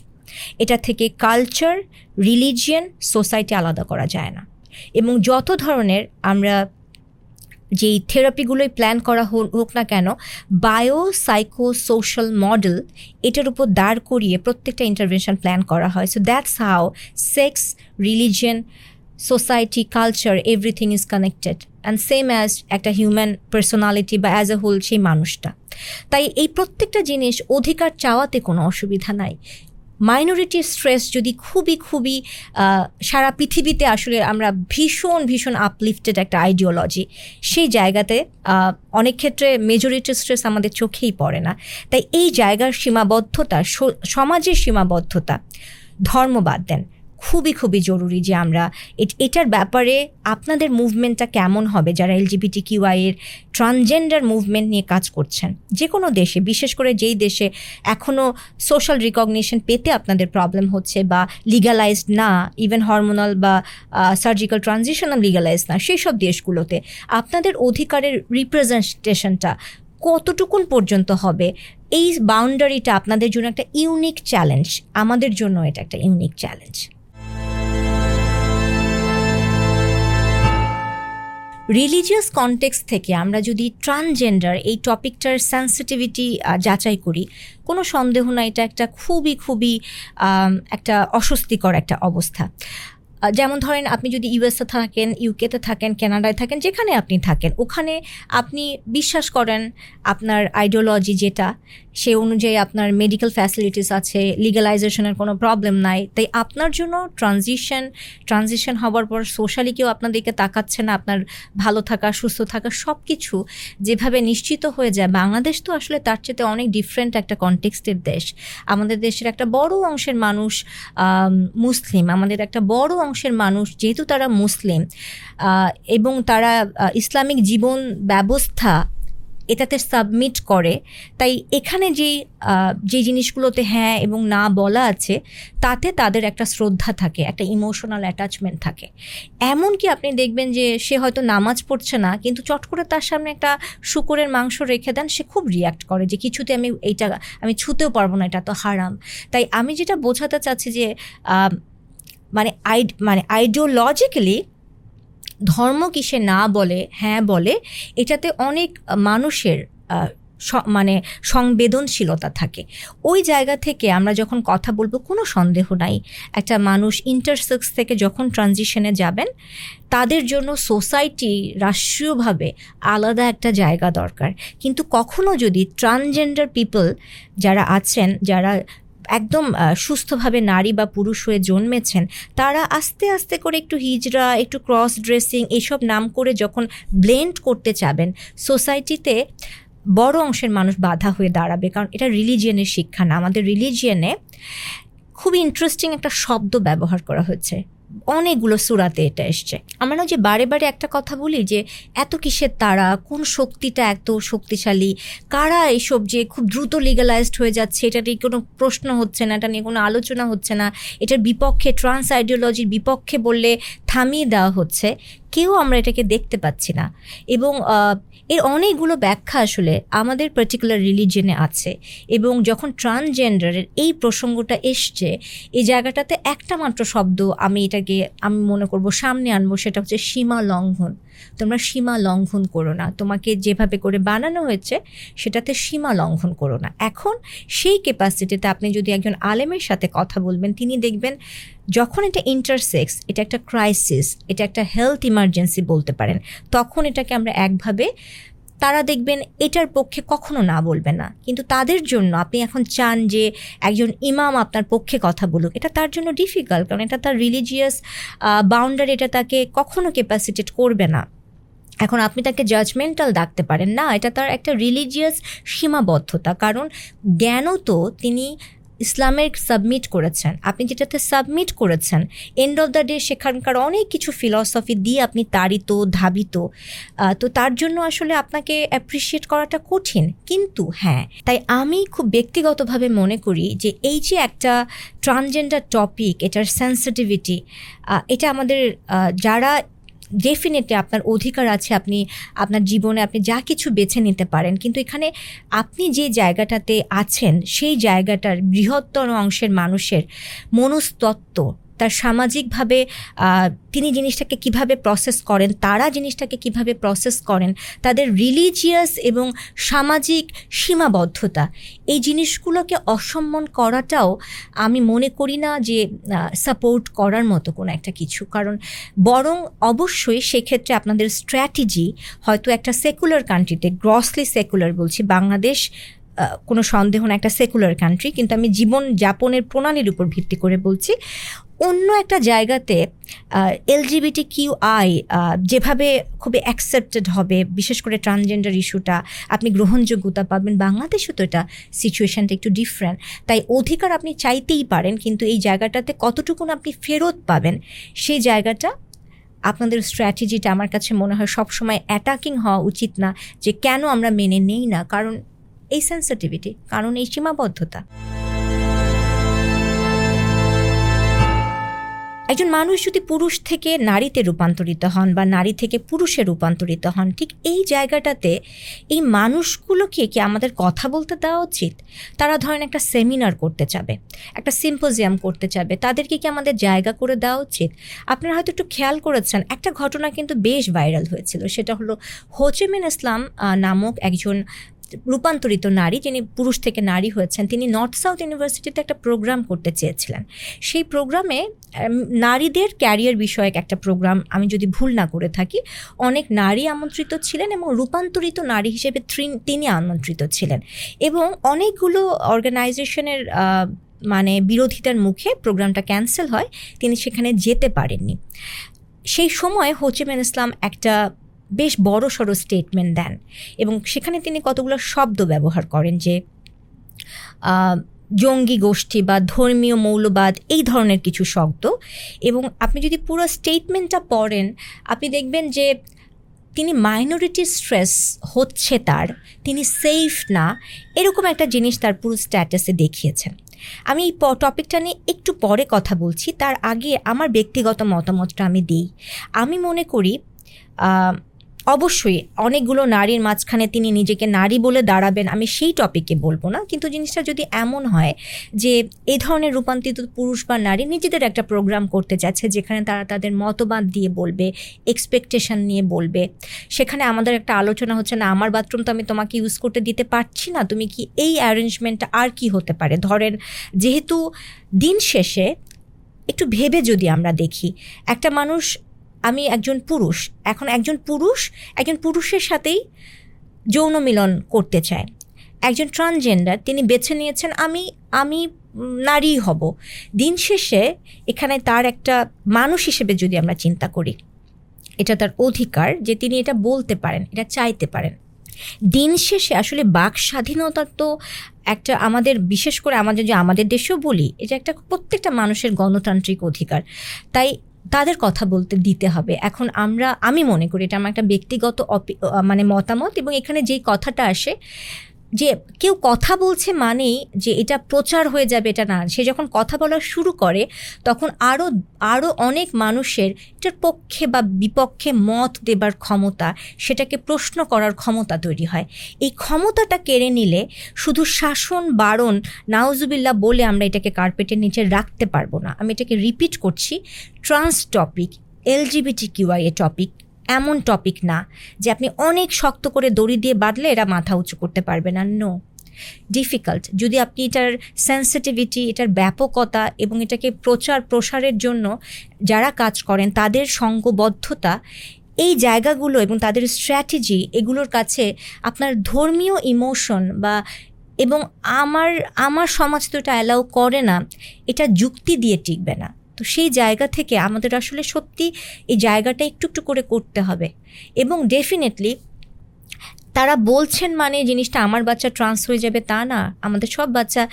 এটা থেকে কালচার রিলিজিয়ান সোসাইটি আলাদা করা যায় না। এবং যত ধরনের আমরা যেই থেরাপিগুলোই প্ল্যান করা হোক না কেন বায়ো সাইকো সোশ্যাল মডেল এটার উপর দাঁড় করিয়ে প্রত্যেকটা ইন্টারভেনশন প্ল্যান করা হয়। So that's how sex religion society culture everything is connected and same as একটা হিউম্যান পার্সোনালিটি বা অ্যাজ এ হোল সেই মানুষটা। তাই এই প্রত্যেকটা জিনিস অধিকার চাওয়াতে কোনো অসুবিধা নাই। মাইনরিটি স্ট্রেস যদি খুবই খুবই সারা পৃথিবীতে আসলে আমরা ভীষণ ভীষণ আপলিফটেড একটা আইডিওলজি সেই জায়গাতে অনেক ক্ষেত্রে মেজরিটি স্ট্রেস আমাদের চোখেই পড়ে না। তাই এই জায়গার সীমাবদ্ধতা সমাজের সীমাবদ্ধতা ধর্ম বাদ দেন। খুবই খুবই জরুরি যে আমরা এটার ব্যাপারে আপনাদের মুভমেন্টটা কেমন হবে যারা এলজিবিটি কিউআইয়ের ট্রান্সজেন্ডার মুভমেন্ট নিয়ে কাজ করছেন? যে কোনো দেশে, বিশেষ করে যেই দেশে এখনও সোশ্যাল রিকগনিশন পেতে আপনাদের প্রবলেম হচ্ছে বা লিগালাইজড না, ইভেন হরমোনাল বা সার্জিক্যাল ট্রানজিশনাল লিগালাইজ না সেই সব দেশগুলোতে আপনাদের অধিকারের রিপ্রেজেন্টেশনটা কতটুকুন পর্যন্ত হবে? এই বাউন্ডারিটা আপনাদের জন্য একটা ইউনিক চ্যালেঞ্জ, আমাদের জন্য এটা একটা ইউনিক চ্যালেঞ্জ। রিলিজিয়াস কনটেক্সট থেকে আমরা যদি ট্রান্সজেন্ডার এই টপিকটার সেন্সিটিভিটি যাচাই করি, কোনো সন্দেহ না, এটা একটা খুবই খুবই একটা অস্বস্তিকর একটা অবস্থা। যেমন ধরেন আপনি যদি ইউএসএ থাকেন ইউকেতে থাকেন কানাডায় থাকেন, যেখানে আপনি থাকেন, ওখানে আপনি বিশ্বাস করেন আপনার আইডিওলজি যেটা সে অনুযায়ী আপনার মেডিকেল ফ্যাসিলিটিস আছে লিগালাইজেশনের কোনো প্রবলেম নাই। তাই আপনার জন্য ট্রানজিশন ট্রানজিশন হওয়ার পর সোশ্যালি কেউ আপনাদেরকে তাকাচ্ছে না, আপনার ভালো থাকা, সুস্থ থাকা সব কিছু যেভাবে নিশ্চিত হয়ে যায়, বাংলাদেশ তো আসলে তার চেয়ে অনেক ডিফারেন্ট একটা কনটেক্সটের দেশ। আমাদের দেশের একটা বড় অংশের মানুষ মুসলিম। আমাদের একটা বড় অংশের মানুষ যেহেতু তারা মুসলিম এবং তারা ইসলামিক জীবন ব্যবস্থা এটাতে সাবমিট করে তাই এখানে আহ, যে জিনিসগুলোতে হ্যাঁ এবং না বলা আছে তাতে তাদের একটা শ্রদ্ধা থাকে একটা ইমোশনাল অ্যাটাচমেন্ট থাকে। এমনকি আপনি দেখবেন যে সে হয়তো নামাজ পড়ছে না কিন্তু চট করে তার সামনে একটা শুকুরের মাংস রেখে দেন সে খুব রিয়াক্ট করে যে কিছুতে আমি এইটা আমি ছুতেও পারব না এটা তো হারাম। তাই আমি যেটা বোঝাতে চাচ্ছি যে মানে আই মানে আইডিওলজিক্যালি ধর্ম কিসে না বলে হ্যাঁ বলে, এটাতে অনেক মানুষের মানে সংবেদনশীলতা থাকে। ওই জায়গা থেকে আমরা যখন কথা বলব, কোনো সন্দেহ নাই। একটা মানুষ ইন্টারসেক্স থেকে যখন ট্রানজিশনে যাবেন, তাদের জন্য সোসাইটি রাষ্ট্রীয়ভাবে আলাদা একটা জায়গা দরকার। কিন্তু কখনো যদি ট্রানজেন্ডার পিপল যারা আছেন, যারা একদম সুস্থভাবে নারী বা পুরুষ হয়ে জন্মেছেন, তারা আস্তে আস্তে করে একটু হিজড়া, একটু ক্রস ড্রেসিং এসব নাম করে যখন ব্লেন্ড করতে চাবেন সোসাইটিতে বড় অংশের মানুষ বাধা হয়ে দাঁড়াবে। কারণ এটা রিলিজিয়নের শিক্ষা না। আমাদের রিলিজিয়নে খুব ইন্টারেস্টিং একটা শব্দ ব্যবহার করা হয়েছে। অনেকগুলো সুরাতে এটা এসছে। আমরা যে বারে বারে একটা কথা বলি যে, এত কিসের তারা? কোন শক্তিটা এত শক্তিশালী? কারা এইসব যে খুব দ্রুত লিগালাইজড হয়ে যাচ্ছে? এটা নিয়ে কোনো প্রশ্ন হচ্ছে না, এটা নিয়ে কোনো আলোচনা হচ্ছে না। এটার বিপক্ষে ট্রান্স আইডিওলজির বিপক্ষে বললে থামিয়ে দেওয়া হচ্ছে। কেউ আমরা এটাকে দেখতে পাচ্ছি না। এবং এর অনেকগুলো ব্যাখ্যা আসলে আমাদের পার্টিকুলার রিলিজনে আছে এবং যখন ট্রান্সজেন্ডারের এই প্রসঙ্গটা এসছে, এই জায়গাটাতে একটা মাত্র শব্দ আমি এটাকে, আমি মনে করব সামনে আনব, সেটা হচ্ছে সীমা লঙ্ঘন। তোমরা সীমা লঙ্ঘন করো না। তোমাকে যেভাবে করে বানানো হয়েছে, সেটাতে সীমা লঙ্ঘন করো না। এখন সেই ক্যাপাসিটিতে আপনি যদি একজন আলেমের সাথে কথা বলবেন, তিনি দেখবেন যখন এটা ইন্টারসেক্স এটা একটা ক্রাইসিস এটা একটা হেলথ ইমার্জেন্সি বলতে পারেন, তখন এটাকে আমরা একভাবে তারা দেখবেন এটার পক্ষে কখনো না বলবে না। কিন্তু তাদের জন্য আপনি এখন চান যে একজন ইমাম আপনার পক্ষে কথা বলুক, এটা তার জন্য ডিফিকাল্ট কারণ এটা তার রিলিজিয়াস বাউন্ডারি এটা তাকে কখনো ক্যাপাসিটেট করবে না। এখন আপনি তাকে জাজমেন্টাল ডাকতে পারেন, না, এটা তার একটা রিলিজিয়াস সীমাবদ্ধতা। কারণ জ্ঞানও তো তিনি ইসলামের সাবমিট করেছেন। আপনি যেটাতে সাবমিট করেছেন এন্ড অফ দ্য ডে সেখানকার অনেক কিছু ফিলসফি দিয়ে আপনি তাড়িত, ধাবিত তো তার জন্য আসলে আপনাকে অ্যাপ্রিসিয়েট করাটা কঠিন। কিন্তু হ্যাঁ তাই আমি খুব ব্যক্তিগতভাবে মনে করি যে এই যে একটা ট্রানজেন্ডার টপিক এটার সেন্সিটিভিটি এটা আমাদের যারা ডেফিনেটলি আপনার অধিকার আছে, আপনি আপনার জীবনে আপনি যা কিছু বেছে নিতে পারেন। কিন্তু এখানে আপনি যে জায়গাটাতে আছেন, সেই জায়গাটার বৃহত্তর অংশের মানুষের মনস্তত্ত্ব তার সামাজিকভাবে তিনি জিনিসটাকে কীভাবে প্রসেস করেন, তারা জিনিসটাকে কীভাবে প্রসেস করেন, তাদের রিলিজিয়াস এবং সামাজিক সীমাবদ্ধতা, এই জিনিসগুলোকে অসম্মান করাটাও আমি মনে করি না যে সাপোর্ট করার মতো কোনো একটা কিছু। কারণ বরং অবশ্যই সেক্ষেত্রে আপনাদের স্ট্র্যাটেজি হয়তো একটা সেকুলার কান্ট্রিতে গ্রসলি সেকুলার বলছি, বাংলাদেশ কোনো সন্দেহ না, একটা সেকুলার কান্ট্রি কিন্তু আমি জীবন যাপনের প্রণালীর উপর ভিত্তি করে বলছি। অন্য একটা জায়গাতে এলজিবিটি কিউ আই যেভাবে খুবই অ্যাকসেপ্টেড হবে, বিশেষ করে ট্রান্সজেন্ডার ইস্যুটা আপনি গ্রহণযোগ্যতা পাবেন, বাংলাদেশও তো এটা সিচুয়েশনটা একটু ডিফারেন্ট তাই অধিকার আপনি চাইতেই পারেন, কিন্তু এই জায়গাটাতে কতটুকুন আপনি ফেরত পাবেন, সেই জায়গাটা আপনাদের স্ট্র্যাটেজিটা আমার কাছে মনে হয় সবসময় অ্যাটাকিং হওয়া উচিত না, যে কেন আমরা মেনে নেই না। কারণ এই সেন্সিটিভিটি কারণ এই সীমাবদ্ধতা। একজন মানুষ যদি পুরুষ থেকে নারীতে রূপান্তরিত হন বা নারী থেকে পুরুষে রূপান্তরিত হন, ঠিক এই জায়গাটাতে এই মানুষগুলোকে কি আমাদের কথা বলতে দেওয়া উচিত? তারা ধরেন একটা সেমিনার করতে চাবে একটা সিম্পোজিয়াম করতে চাবে তাদেরকে কি আমাদের জায়গা করে দেওয়া উচিত? আপনারা হয়তো একটু খেয়াল করেছেন, একটা ঘটনা কিন্তু বেশ ভাইরাল হয়েছিল, সেটা হলো হোচেমিন ইসলাম নামক একজন রূপান্তরিত নারী, যিনি পুরুষ থেকে নারী হয়েছেন, তিনি নর্থ সাউথ ইউনিভার্সিটিতে একটা প্রোগ্রাম করতে চেয়েছিলেন। সেই প্রোগ্রামে নারীদের ক্যারিয়ার বিষয়ক একটা প্রোগ্রাম আমি যদি ভুল না করে থাকি, অনেক নারী আমন্ত্রিত ছিলেন এবং রূপান্তরিত নারী হিসেবে তিনি আমন্ত্রিত ছিলেন। এবং অনেকগুলো অর্গানাইজেশনের মানে বিরোধিতার মুখে প্রোগ্রামটা ক্যান্সেল হয়, তিনি সেখানে যেতে পারেননি। সেই সময় হোচেমেন ইসলাম একটা বেশ বড় সড়ো স্টেটমেন্ট দেন। এবং সেখানে তিনি কতগুলো শব্দ ব্যবহার করেন যে জঙ্গি গোষ্ঠী বা ধর্মীয় মৌলবাদ, এই ধরনের কিছু শব্দ। এবং আপনি যদি পুরো স্টেটমেন্টটা পড়েন, আপনি দেখবেন যে, তিনি মাইনরিটি স্ট্রেস হচ্ছে তার, তিনি সেফ না, এরকম একটা জিনিস তার পুরো স্ট্যাটাসে দেখিয়েছেন। আমি এই টপিকটা নিয়ে একটু পরে কথা বলছি, তার আগে আমার ব্যক্তিগত মতামতটা আমি দিই। আমি মনে করি অবশ্যই অনেকগুলো নারীর মাঝখানে তিনি নিজেকে নারী বলে দাঁড়াবেন, আমি সেই টপিকে বলব না। কিন্তু জিনিসটা যদি এমন হয় যে এই ধরনের রূপান্তরিত পুরুষ বা নারী নিজেদের একটা প্রোগ্রাম করতে যাচ্ছে যেখানে তারা তাদের মতবাদ দিয়ে বলবে এক্সপেকটেশন নিয়ে বলবে, সেখানে আমাদের একটা আলোচনা হচ্ছে, না, আমার বাথরুম তো আমি তোমাকে ইউজ করতে দিতে পারছি না, তুমি কি এই অ্যারেঞ্জমেন্টটা আর কি হতে পারে? ধরেন, যেহেতু দিন শেষে একটু ভেবে যদি আমরা দেখি, একটা মানুষ আমি একজন পুরুষ। এখন একজন পুরুষ, একজন পুরুষের সাথেই যৌন মিলন করতে চায়। একজন ট্রান্সজেন্ডার তিনি বেছে নিয়েছেন, আমি আমি নারী হব। দিন শেষে এখানে তার একটা মানুষ হিসেবে যদি আমরা চিন্তা করি, এটা তার অধিকার যে তিনি এটা বলতে পারেন, এটা চাইতে পারেন। দিন শেষে আসলে বাক স্বাধীনতা তো একটা আমাদের, বিশেষ করে আমাদের, যে আমাদের দেশেও বলি, এটা একটা প্রত্যেকটা মানুষের গণতান্ত্রিক অধিকার। তাই তাদের কথা বলতে, দিতে হবে। এখন আমরা, আমি মনে করি এটা আমার একটা ব্যক্তিগত মানে মতামত এবং এখানে যেই কথাটা আসে যে কেউ কথা বলছে মানেই যে এটা প্রচার হয়ে যাবে, এটা না। সে যখন কথা বলা শুরু করে, তখন আরও আরও অনেক মানুষের এটার পক্ষে বা বিপক্ষে মত দেবার ক্ষমতা, সেটাকে প্রশ্ন করার ক্ষমতা তৈরি হয়। এই ক্ষমতাটা কেড়ে নিলে শুধু শাসন বারণ নাউজুবিল্লা বলে আমরা এটাকে কার্পেটের নিচে রাখতে পারব না। আমি এটাকে রিপিট করছি trans topic L G B T Q I A topic এমন টপিক না যে আপনি অনেক শক্ত করে দড়ি দিয়ে বাঁধলে এরা মাথা উঁচু করতে পারবে না নো ডিফিকাল্ট যদি আপনি এটার সেন্সিটিভিটি এটার ব্যাপকতা এবং এটাকে প্রচার প্রসারের জন্য যারা কাজ করেন, তাদের সঙ্গবদ্ধতা, এই জায়গাগুলো এবং তাদের স্ট্র্যাটেজি এগুলোর কাছে আপনার ধর্মীয় ইমোশন বা এবং আমার আমার সমাজ তো এটা অ্যালাউ করে না, এটা যুক্তি দিয়ে টিকবে না। তো সেই জায়গা থেকে আমাদের আসলে সত্যি এই জায়গাটা একটু একটু করে করতে হবে। এবং ডেফিনেটলি তারা বলছেন মানে জিনিসটা আমার বাচ্চা ট্রান্স হয়ে যাবে তা না, আমাদের সব বাচ্চা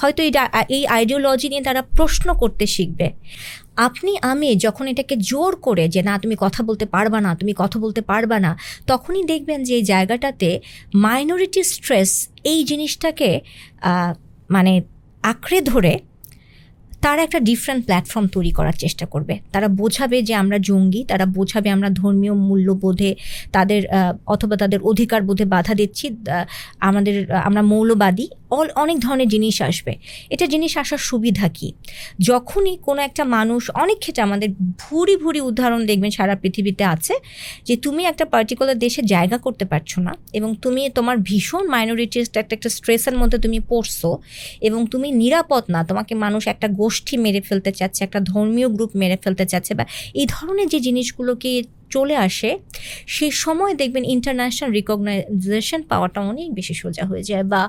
হয়তো এই এই আইডিওলজি নিয়ে তারা প্রশ্ন করতে শিখবে। আপনি, আমি যখন এটাকে জোর করে যে না, তুমি কথা বলতে পারবা না, তুমি কথা বলতে পারবা না, তখনই দেখবেন যে এই জায়গাটাতে মাইনরিটি স্ট্রেস এই জিনিসটাকে মানে আঁকড়ে ধরে তারা একটা ডিফারেন্ট প্ল্যাটফর্ম তৈরি করার চেষ্টা করবে। তারা বোঝাবে যে আমরা জঙ্গি, তারা বোঝাবে আমরা ধর্মীয় মূল্যবোধে তাদের অথবা তাদের অধিকার বোধে বাধা দিচ্ছি আমাদের আমরা মৌলবাদী। অল অনেক ধরনের জিনিস আসবে। এটা জিনিস আসার সুবিধা কি? যখনই কোনো একটা মানুষ, অনেক ক্ষেত্রে আমাদের ভুরি ভুরি উদাহরণ দেখবেন সারা পৃথিবীতে আছে যে তুমি একটা পার্টিকুলার দেশে জায়গা করতে পারছ না এবং তুমি তোমার ভীষণ মাইনরিটিস একটা একটা স্ট্রেসের মধ্যে তুমি পড়ছো এবং তুমি নিরাপদ না, তোমাকে মানুষ একটা গোষ্ঠী মেরে ফেলতে চাচ্ছে, একটা ধর্মীয় গ্রুপ মেরে ফেলতে চাচ্ছে বা এই ধরনের যে জিনিসগুলোকে চলে আসে সেই সময় দেখবেন ইন্টারন্যাশনাল রিকগনাইজেশন পাওয়াটা অনেক বেশি সোজা হয়ে যায় বা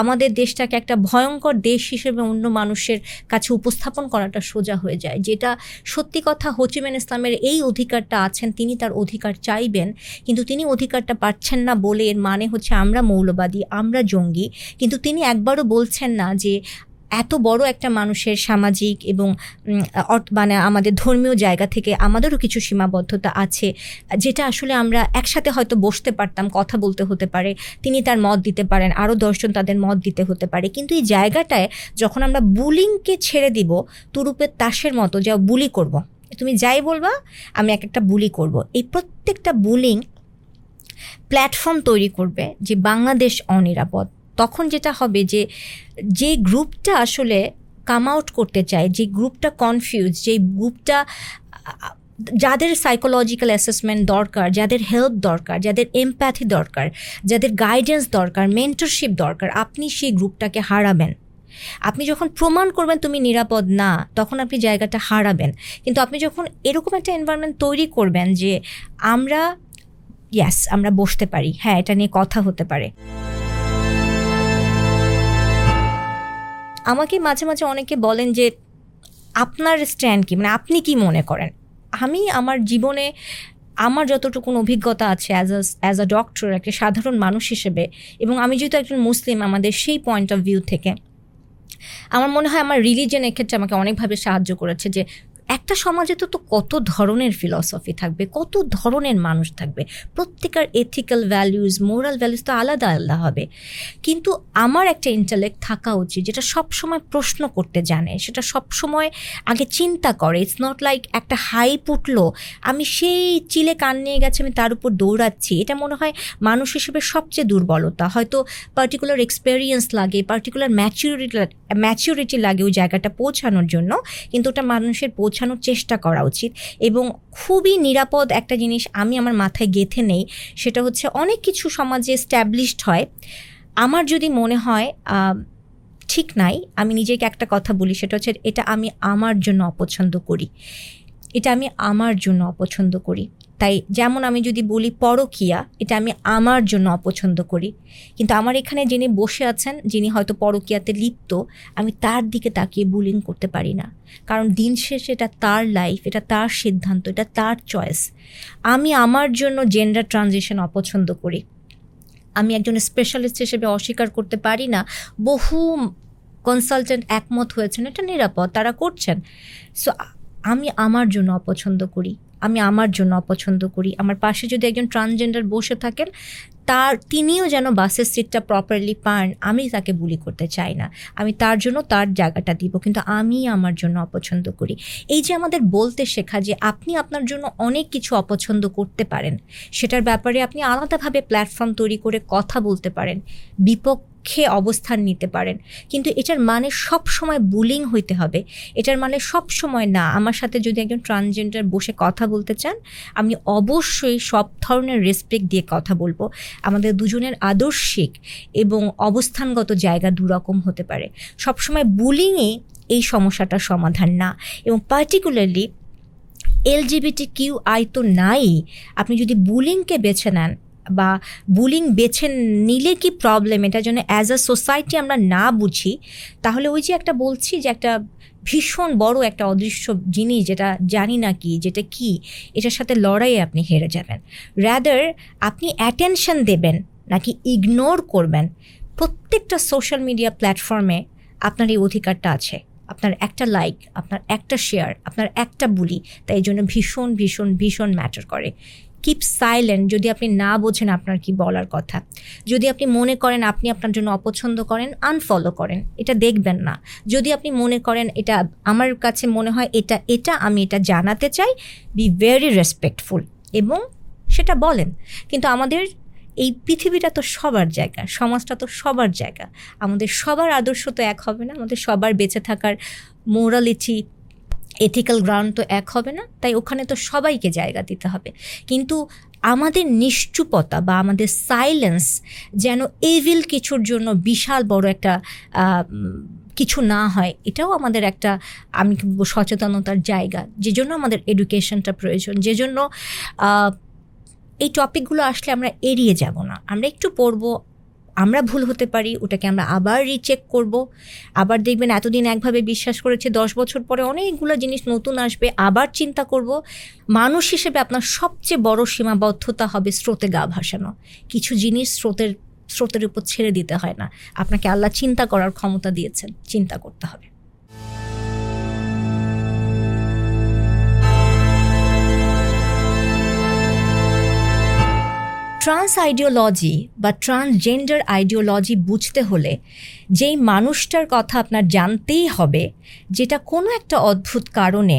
আমাদের দেশটাকে একটা ভয়ঙ্কর দেশ হিসেবে অন্য মানুষের কাছে উপস্থাপন করাটা সোজা হয়ে যায়। যেটা সত্যি কথা হোচিমেন ইসলামের এই অধিকারটা আছেন, তিনি তার অধিকার চাইবেন, কিন্তু তিনি অধিকারটা পাচ্ছেন না বলে এর মানে হচ্ছে আমরা মৌলবাদী, আমরা জঙ্গি। কিন্তু তিনি একবারও বলছেন না যে এত বড় একটা মানুষের সামাজিক এবং মানে আমাদের ধর্মীয় জায়গা থেকে আমাদেরও কিছু সীমাবদ্ধতা আছে, যেটা আসলে আমরা একসাথে হয়তো বসতে পারতাম, কথা বলতে হতে পারে, তিনি তার মত দিতে পারেন আরও দশজন তাদের মত দিতে হতে পারে, কিন্তু এই জায়গাটায় যখন আমরা বুলিংকে ছেড়ে দিব, তুরুপের তাসের মতো যা বুলি করব। তুমি যাই বলবা, আমি এক একটা বুলি করব। এই প্রত্যেকটা বুলিং প্ল্যাটফর্ম তৈরি করবে যে বাংলাদেশ অনিরাপদ তখন যেটা হবে যে যে গ্রুপটা আসলে কাম আউট করতে চায়, যে গ্রুপটা কনফিউজ যে গ্রুপটা, যাদের সাইকোলজিক্যাল অ্যাসেসমেন্ট দরকার, যাদের হেল্প দরকার, যাদের এমপ্যাথি দরকার, যাদের গাইডেন্স দরকার মেন্টরশিপ দরকার, আপনি সেই গ্রুপটাকে হারাবেন। আপনি যখন প্রমাণ করবেন তুমি নিরাপদ না, তখন আপনি জায়গাটা হারাবেন। কিন্তু আপনি যখন এরকম একটা এনভায়রনমেন্ট তৈরি করবেন যে, আমরা ইয়াস আমরা বসতে পারি। হ্যাঁ এটা নিয়ে কথা হতে পারে। আমাকে মাঝে মাঝে অনেকে বলেন যে, আপনার স্ট্যান্ড কি? মানে আপনি কি মনে করেন? আমি আমার জীবনে আমার যতটুকুন অভিজ্ঞতা আছে as a as a doctor একটা সাধারণ মানুষ হিসেবে, এবং আমি যেহেতু একজন মুসলিম, আমাদের সেই পয়েন্ট অফ ভিউ থেকে, আমার মনে হয় আমার রিলিজিয়ান এক্ষেত্রে আমাকে অনেকভাবে সাহায্য করেছে যে একটা সমাজে তো তো কত ধরনের ফিলসফি থাকবে, কত ধরনের মানুষ থাকবে, প্রত্যেকের এথিক্যাল ভ্যালিউজ মোরাল ভ্যালিউজ তো আলাদা আলাদা হবে। কিন্তু আমার একটা ইন্টালেক্ট থাকা উচিত, যেটা সবসময় প্রশ্ন করতে জানে, সেটা সবসময় আগে চিন্তা করে। ইটস নট লাইক একটা হাইপ উঠল, আমি সেই চিলে কান নিয়ে গেছে, আমি তার উপর দৌড়াচ্ছি। এটা মনে হয় মানুষ হিসেবে সবচেয়ে দুর্বলতা। হয়তো পার্টিকুলার এক্সপেরিয়েন্স লাগে পার্টিকুলার ম্যাচিউরিটি ম্যাচিউরিটি লাগে ওই জায়গাটা পৌঁছানোর জন্য, কিন্তু ওটা মানুষের পৌঁছ পৌঁছানোর চেষ্টা করা উচিত এবং খুবই নিরাপদ একটা জিনিস আমি আমার মাথায় গেথে নেই, সেটা হচ্ছে অনেক কিছু সমাজে স্ট্যাবলিশড হয়। আমার যদি মনে হয় ঠিক নাই, আমি নিজেকে একটা কথা বলি, সেটা হচ্ছে এটা আমি আমার জন্য অপছন্দ করি। এটা আমি আমার জন্য অপছন্দ করি। তাই যেমন আমি যদি বলি পরকিয়া, এটা আমি আমার জন্য অপছন্দ করি। কিন্তু আমার এখানে যিনি বসে আছেন, যিনি হয়তো পরকিয়াতে লিপ্ত, আমি তার দিকে তাকিয়ে বুলিং করতে পারি না। কারণ দিন শেষে এটা তার লাইফ এটা তার সিদ্ধান্ত, এটা তার চয়েস আমি আমার জন্য জেন্ডার ট্রানজিশন অপছন্দ করি। আমি একজন স্পেশালিস্ট হিসেবে অস্বীকার করতে পারি না। বহু কনসালটেন্ট একমত হয়েছেন, এটা নিরাপদ, তারা করছেন। সো আমি আমার জন্য অপছন্দ করি। আমি আমার জন্য অপছন্দ করি। আমার পাশে যদি একজন ট্রান্সজেন্ডার বসে থাকেন, তার, তিনিও যেন বাসের সিটটা প্রপারলি পান, আমি তাকে বুলি করতে চাই না। আমি তার জন্য তার জায়গাটা দিব, কিন্তু আমি আমার জন্য অপছন্দ করি। এই যে আমাদের বলতে শেখা যে আপনি আপনার জন্য অনেক কিছু অপছন্দ করতে পারেন, সেটার ব্যাপারে আপনি আলাদাভাবে প্ল্যাটফর্ম তৈরি করে কথা বলতে পারেন। বিপক্ষ পক্ষে অবস্থান নিতে পারেন। কিন্তু এটার মানে সব সময় বুলিং হইতে হবে। এটার মানে সব সময় না। আমার সাথে যদি একজন ট্রান্সজেন্ডার বসে কথা বলতে চান, আমি অবশ্যই সব ধরনের রেসপেক্ট দিয়ে কথা বলব। আমাদের দুজনের আদর্শিক এবং অবস্থানগত জায়গা দুরকম হতে পারে। সবসময় বুলিংয়ে এই সমস্যাটার সমাধান না। এবং পার্টিকুলারলি এলজিবিটি কিউ আই তো নাই। আপনি যদি বুলিংকে বেছে নেন বা বুলিং বেছে নিলে কি প্রবলেম এটা যেন অ্যাজ আ সোসাইটি আমরা না বুঝি। তাহলে ওই যে একটা বলছি যে একটা ভীষণ বড় একটা অদৃশ্য জিনিস যেটা জানি না কি, যেটা কি, এটার সাথে লড়াইয়ে আপনি হেরে যাবেন। র্যাদার আপনি অ্যাটেনশন দেবেন নাকি ইগনোর করবেন। প্রত্যেকটা সোশ্যাল মিডিয়া প্ল্যাটফর্মে আপনার এই অধিকারটা আছে। আপনার একটা লাইক আপনার একটা শেয়ার আপনার একটা বুলি তাই এই জন্য ভীষণ ভীষণ ভীষণ ম্যাটার করে। কিপ সাইলেন্ট যদি আপনি না বোঝেন আপনার কি বলার কথা। যদি আপনি মনে করেন আপনি আপনার জন্য অপছন্দ করেন আনফলো করেন, এটা দেখবেন না। যদি আপনি মনে করেন এটা আমার কাছে মনে হয় এটা এটা আমি এটা জানাতে চাই বি ভেরি রেসপেক্টফুল এবং সেটা বলেন। কিন্তু আমাদের এই পৃথিবীটা তো সবার জায়গা, সমাজটা তো সবার জায়গা। আমাদের সবার আদর্শ তো এক হবে না, আমাদের সবার বেঁচে থাকার মোরালিটি এথিক্যাল গ্রাউন্ড তো এক হবে না, তাই ওখানে তো সবাইকে জায়গা দিতে হবে। কিন্তু আমাদের নিশ্চুপতা বা আমাদের সাইলেন্স যেন এভিল কিছুর জন্য বিশাল বড় একটা কিছু না হয়, এটাও আমাদের একটা, আমি সচেতনতার জায়গা। যে জন্য আমাদের এডুকেশনটা প্রয়োজন, যে জন্য এই টপিকগুলো আসলে আমরা এড়িয়ে যাব না। আমরা একটু পড়ব আমরা ভুল হতে পারি, ওটাকে আমরা আবার রিচেক করব। আবার দেখবেন এতদিন একভাবে বিশ্বাস করেছে, দশ বছর পরে অনেকগুলো জিনিস নতুন আসবে, আবার চিন্তা করব। মানুষ হিসেবে আপনার সবচেয়ে বড় সীমাবদ্ধতা হবে স্রোতে গা ভাসানো। কিছু জিনিস স্রোতের স্রোতের উপর ছেড়ে দিতে হয় না। আপনাকে আল্লাহ চিন্তা করার ক্ষমতা দিয়েছেন, চিন্তা করতে হবে। ট্রান্স আইডিওলজি বা ট্রান্সজেন্ডার আইডিওলজি বুঝতে হলে যেই মানুষটার কথা আপনার জানতেই হবে, যেটা কোনো একটা অদ্ভুত কারণে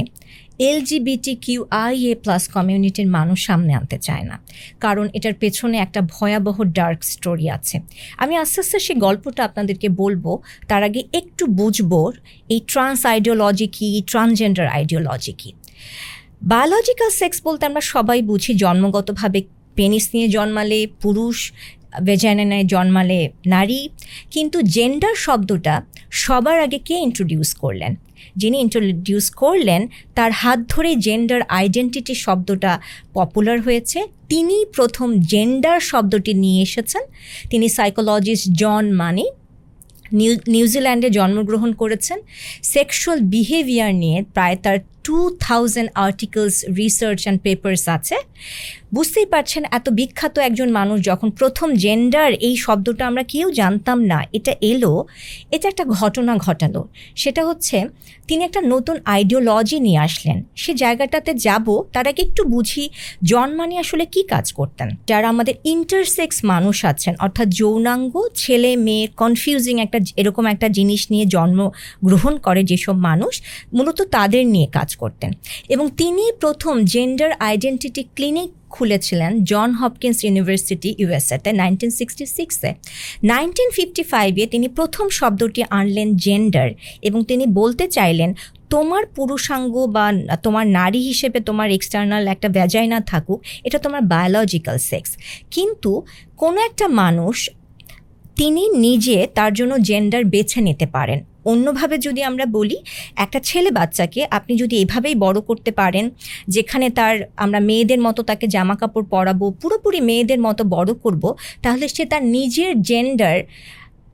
L G B T Q I A plus কমিউনিটির মানুষ সামনে আনতে চায় না। কারণ এটার পেছনে একটা ভয়াবহ ডার্ক স্টোরি আছে। আমি আস্তে আস্তে সেই গল্পটা আপনাদেরকে বলব, তার আগে একটু বুঝব এই ট্রান্স আইডিওলজি কী ট্রান্সজেন্ডার আইডিওলজি কী। বায়োলজিক্যাল সেক্স বলতে আমরা সবাই বুঝি, জন্মগতভাবে পেনিস নিয়ে জন্মালে, পুরুষ ভেজাইনায় জন্মালে নারী। কিন্তু জেন্ডার শব্দটা সবার আগে কে ইন্ট্রোডিউস করলেন? যিনি ইন্ট্রোডিউস করলেন, তার হাত ধরে জেন্ডার আইডেন্টিটি শব্দটা পপুলার হয়েছে। তিনি প্রথম জেন্ডার শব্দটি নিয়ে এসেছেন। তিনি সাইকোলজিস্ট জন মানি নিউ নিউজিল্যান্ডে জন্মগ্রহণ করেছেন। সেক্সুয়াল বিহেভিয়ার নিয়ে প্রায় তার two thousand articles research and papers আছে। বুঝতেই পারছেন, এত বিখ্যাত একজন মানুষ যখন প্রথম জেন্ডার এই শব্দটা আমরা কেউ জানতাম না, এটা এলো, এটা একটা ঘটনা ঘটালো। সেটা হচ্ছে, তিনি একটা নতুন আইডিওলজি নিয়ে আসলেন। সে জায়গাটাতে যাব, তার আগে একটু বুঝি জন্মানি আসলে কি কাজ করতেন? যারা আমাদের ইন্টারসেক্স মানুষ আছেন, অর্থাৎ যৌনাঙ্গ, ছেলে, মেয়ে কনফিউজিং একটা, এরকম একটা জিনিস নিয়ে জন্ম গ্রহণ করে যেসব মানুষ, মূলত তাদের নিয়ে কাজ করতেন। এবং তিনি প্রথম জেন্ডার আইডেন্টিটি ক্লিনিক খুলেছিলেন জন হপকিন্স ইউনিভার্সিটি ইউএসএতে নাইনটিন সিক্সটি সিক্সে নাইনটিন ফিফটি ফাইভে তিনি প্রথম শব্দটি আনলেন জেন্ডার এবং তিনি বলতে চাইলেন, তোমার পুরুষাঙ্গ বা তোমার নারী হিসেবে তোমার এক্সটার্নাল একটা ভ্যাজাইনা থাকুক, এটা তোমার বায়োলজিক্যাল সেক্স কিন্তু কোনো একটা মানুষ তিনি নিজে তার জন্য জেন্ডার বেছে নিতে পারেন। অন্যভাবে যদি আমরা বলি, একটা ছেলে বাচ্চাকে আপনি যদি এভাবেই বড় করতে পারেন, যেখানে তার আমরা মেয়েদের মতো তাকে জামা কাপড় পরাবো, পুরোপুরি মেয়েদের মতো বড় করব, তাহলে সে তার নিজের জেন্ডার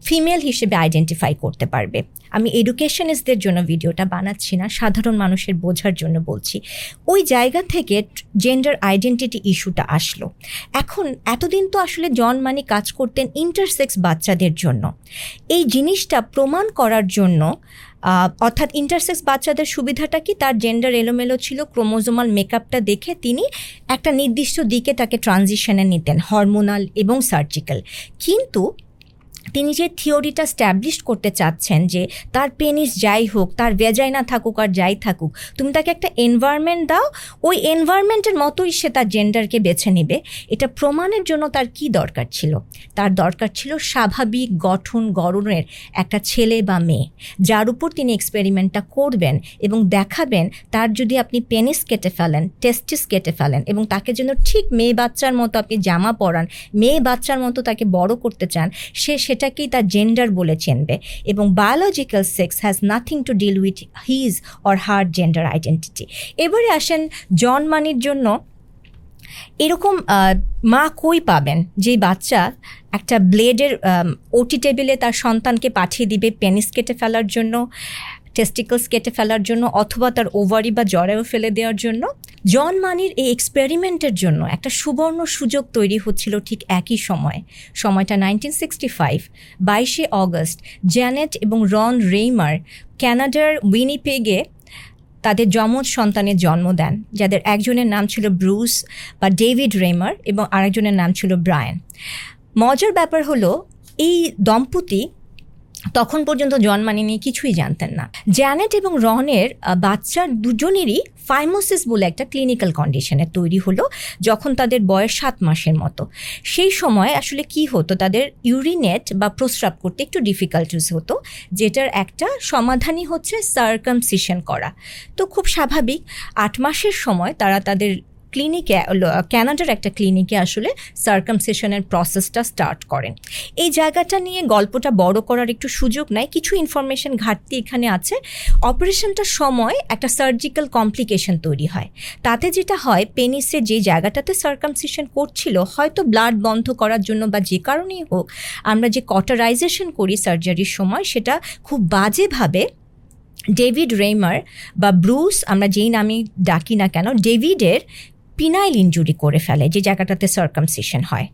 ফিমেল হিসেবে আইডেন্টিফাই করতে পারবে। আমি এডুকেশনিস্টদের জন্য ভিডিওটা বানাচ্ছি না, সাধারণ মানুষের বোঝার জন্য বলছি। ওই জায়গা থেকে জেন্ডার আইডেন্টিটি ইস্যুটা আসলো। এখন এতদিন তো আসলে জন মানি কাজ করতেন ইন্টারসেক্স বাচ্চাদের জন্য। এই জিনিসটা প্রমাণ করার জন্য অর্থাৎ ইন্টারসেক্স বাচ্চাদের সুবিধাটা কি? তার জেন্ডার এলোমেলো ছিল ক্রোমোজোমাল মেকআপটা দেখে তিনি একটা নির্দিষ্ট দিকে তাকে ট্রানজিশনে নিতেন হরমোনাল এবং সার্জিক্যাল কিন্তু তিনি যে থিওরিটা স্ট্যাবলিশ করতে চাচ্ছেন যে তার পেনিস যাই হোক, তার বেজাই না থাকুক আর যাই থাকুক, তুমি তাকে একটা এনভায়রনমেন্ট দাও, ওই এনভায়রনমেন্টের মতোই সে তার জেন্ডারকে বেছে নেবে। এটা প্রমাণের জন্য তার কি দরকার ছিল? তার দরকার ছিল স্বাভাবিক গঠন গড়নের একটা ছেলে বা মেয়ে, যার উপর তিনি এক্সপেরিমেন্টটা করবেন এবং দেখাবেন তার যদি আপনি পেনিস কেটে ফেলেন টেস্টিস কেটে ফেলেন এবং তাকে যেন ঠিক মেয়ে বাচ্চার মতো আপনি জামা পরান, মেয়ে বাচ্চার মতো তাকে বড় করতে চান, সে সেটাকেই তার জেন্ডার বলে চেনবে এবং biological sex has nothing to deal with his or her gender identity এবারে আসেন জন মানির জন্য। এরকম মা কই পাবেন? যে বাচ্চা একটা ব্লেডের ওটি টেবিলে তার সন্তানকে পাঠিয়ে দিবে পেনিস কেটে ফেলার জন্য। টেস্টিকলস কেটে ফেলার জন্য অথবা তার ওভারি বা জরায়ু ফেলে দেওয়ার জন্য। জন মানির এই এক্সপেরিমেন্টের জন্য একটা সুবর্ণ সুযোগ তৈরি হচ্ছিল ঠিক একই সময়। সময়টা নাইনটিন সিক্সটি ফাইভ বাইশে অগস্ট জ্যানেট এবং রন রেইমার ক্যানাডার উইনিপেগে তাদের যমজ সন্তানের জন্ম দেন, যাদের একজনের নাম ছিল ব্রুস বা ডেভিড রেমার এবং আরেকজনের নাম ছিল ব্রায়ান মজার ব্যাপার হলো, এই দম্পতি তখন পর্যন্ত জন্মানি নিয়ে কিছুই জানতেন না। জ্যানেট এবং রনের বাচ্চার দুজনেরই ফাইমোসিস বলে একটা ক্লিনিক্যাল কন্ডিশনে তৈরি হলো, যখন তাদের বয়স সাত মাসের মতো। সেই সময় আসলে কি হতো, তাদের ইউরিনেট বা প্রস্রাব করতে একটু ডিফিকাল্টিস হতো, যেটার একটা সমাধানই হচ্ছে সার্কামসিশন করা। তো খুব স্বাভাবিক, আট মাসের সময় তারা তাদের ক্লিনিকে ক্যানাডার একটা ক্লিনিকে আসলে সার্কামসেশনের প্রসেসটা স্টার্ট করেন। এই জায়গাটা নিয়ে গল্পটা বড় করার একটু সুযোগ নাই, কিছু ইনফরমেশন ঘাটতি এখানে আছে। অপারেশনটার সময় একটা সার্জিক্যাল কমপ্লিকেশন তৈরি হয়। তাতে যেটা হয় পেনিসে যে জায়গাটাতে সার্কামসেশন করছিল, হয়তো ব্লাড বন্ধ করার জন্য বা যে কারণেই হোক, আমরা যে কটারাইজেশন করি সার্জারির সময়, সেটা খুব বাজেভাবে ডেভিড রেইমার বা ব্রুস আমরা যেই নামে ডাকি না কেন ডেভিডের পিনাইল ইঞ্জুরি করে ফেলে, যে জায়গাটাতে সার্কামসিশন হয়।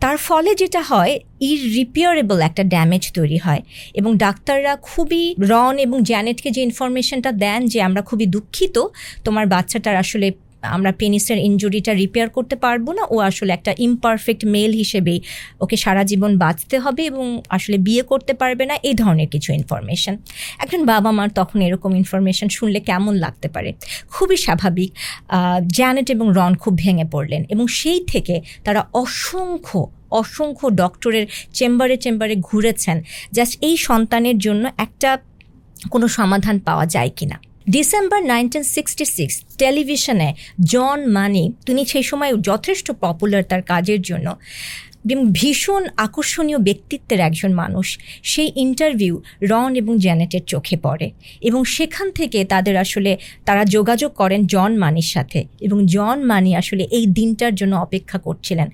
তার ফলে যেটা হয় ইরিপেয়ারেবল একটা ড্যামেজ তৈরি হয় এবং ডাক্তাররা খুবই রন এবং জ্যানেটকে যে ইনফরমেশনটা দেন যে আমরা খুবই দুঃখিত, তোমার বাচ্চাটার আসলে আমরা পেনিসের ইনজুরিটা রিপেয়ার করতে পারব না। ও আসলে একটা ইমপারফেক্ট মেল হিসেবেই ওকে সারা জীবন বাঁচতে হবে এবং আসলে বিয়ে করতে পারবে না, এই ধরনের কিছু ইনফরমেশন একজন বাবা মার তখন এরকম ইনফরমেশন শুনলে কেমন লাগতে পারে? খুবই স্বাভাবিক। জ্যানেট এবং রন খুব ভেঙে পড়লেন এবং সেই থেকে তারা অসংখ্য অসংখ্য ডক্টরের চেম্বারে চেম্বারে ঘুরেছেন। জাস্ট এই সন্তানের জন্য একটা কোনো সমাধান পাওয়া যায় কিনা। ডিসেম্বর নাইনটিন সিক্সটি সিক্স টেলিভিশনে জন মানি তিনি সেই সময় যথেষ্ট পপুলার তার কাজের জন্য ভীষণ আকর্ষণীয় ব্যক্তিত্বের একজন মানুষ। সেই ইন্টারভিউ রন এবং জ্যানেটের চোখে পড়ে এবং সেখান থেকে তাদের আসলে তারা যোগাযোগ করেন জন মানির সাথে এবং জন মানি আসলে এই দিনটার জন্য অপেক্ষা করছিলেন।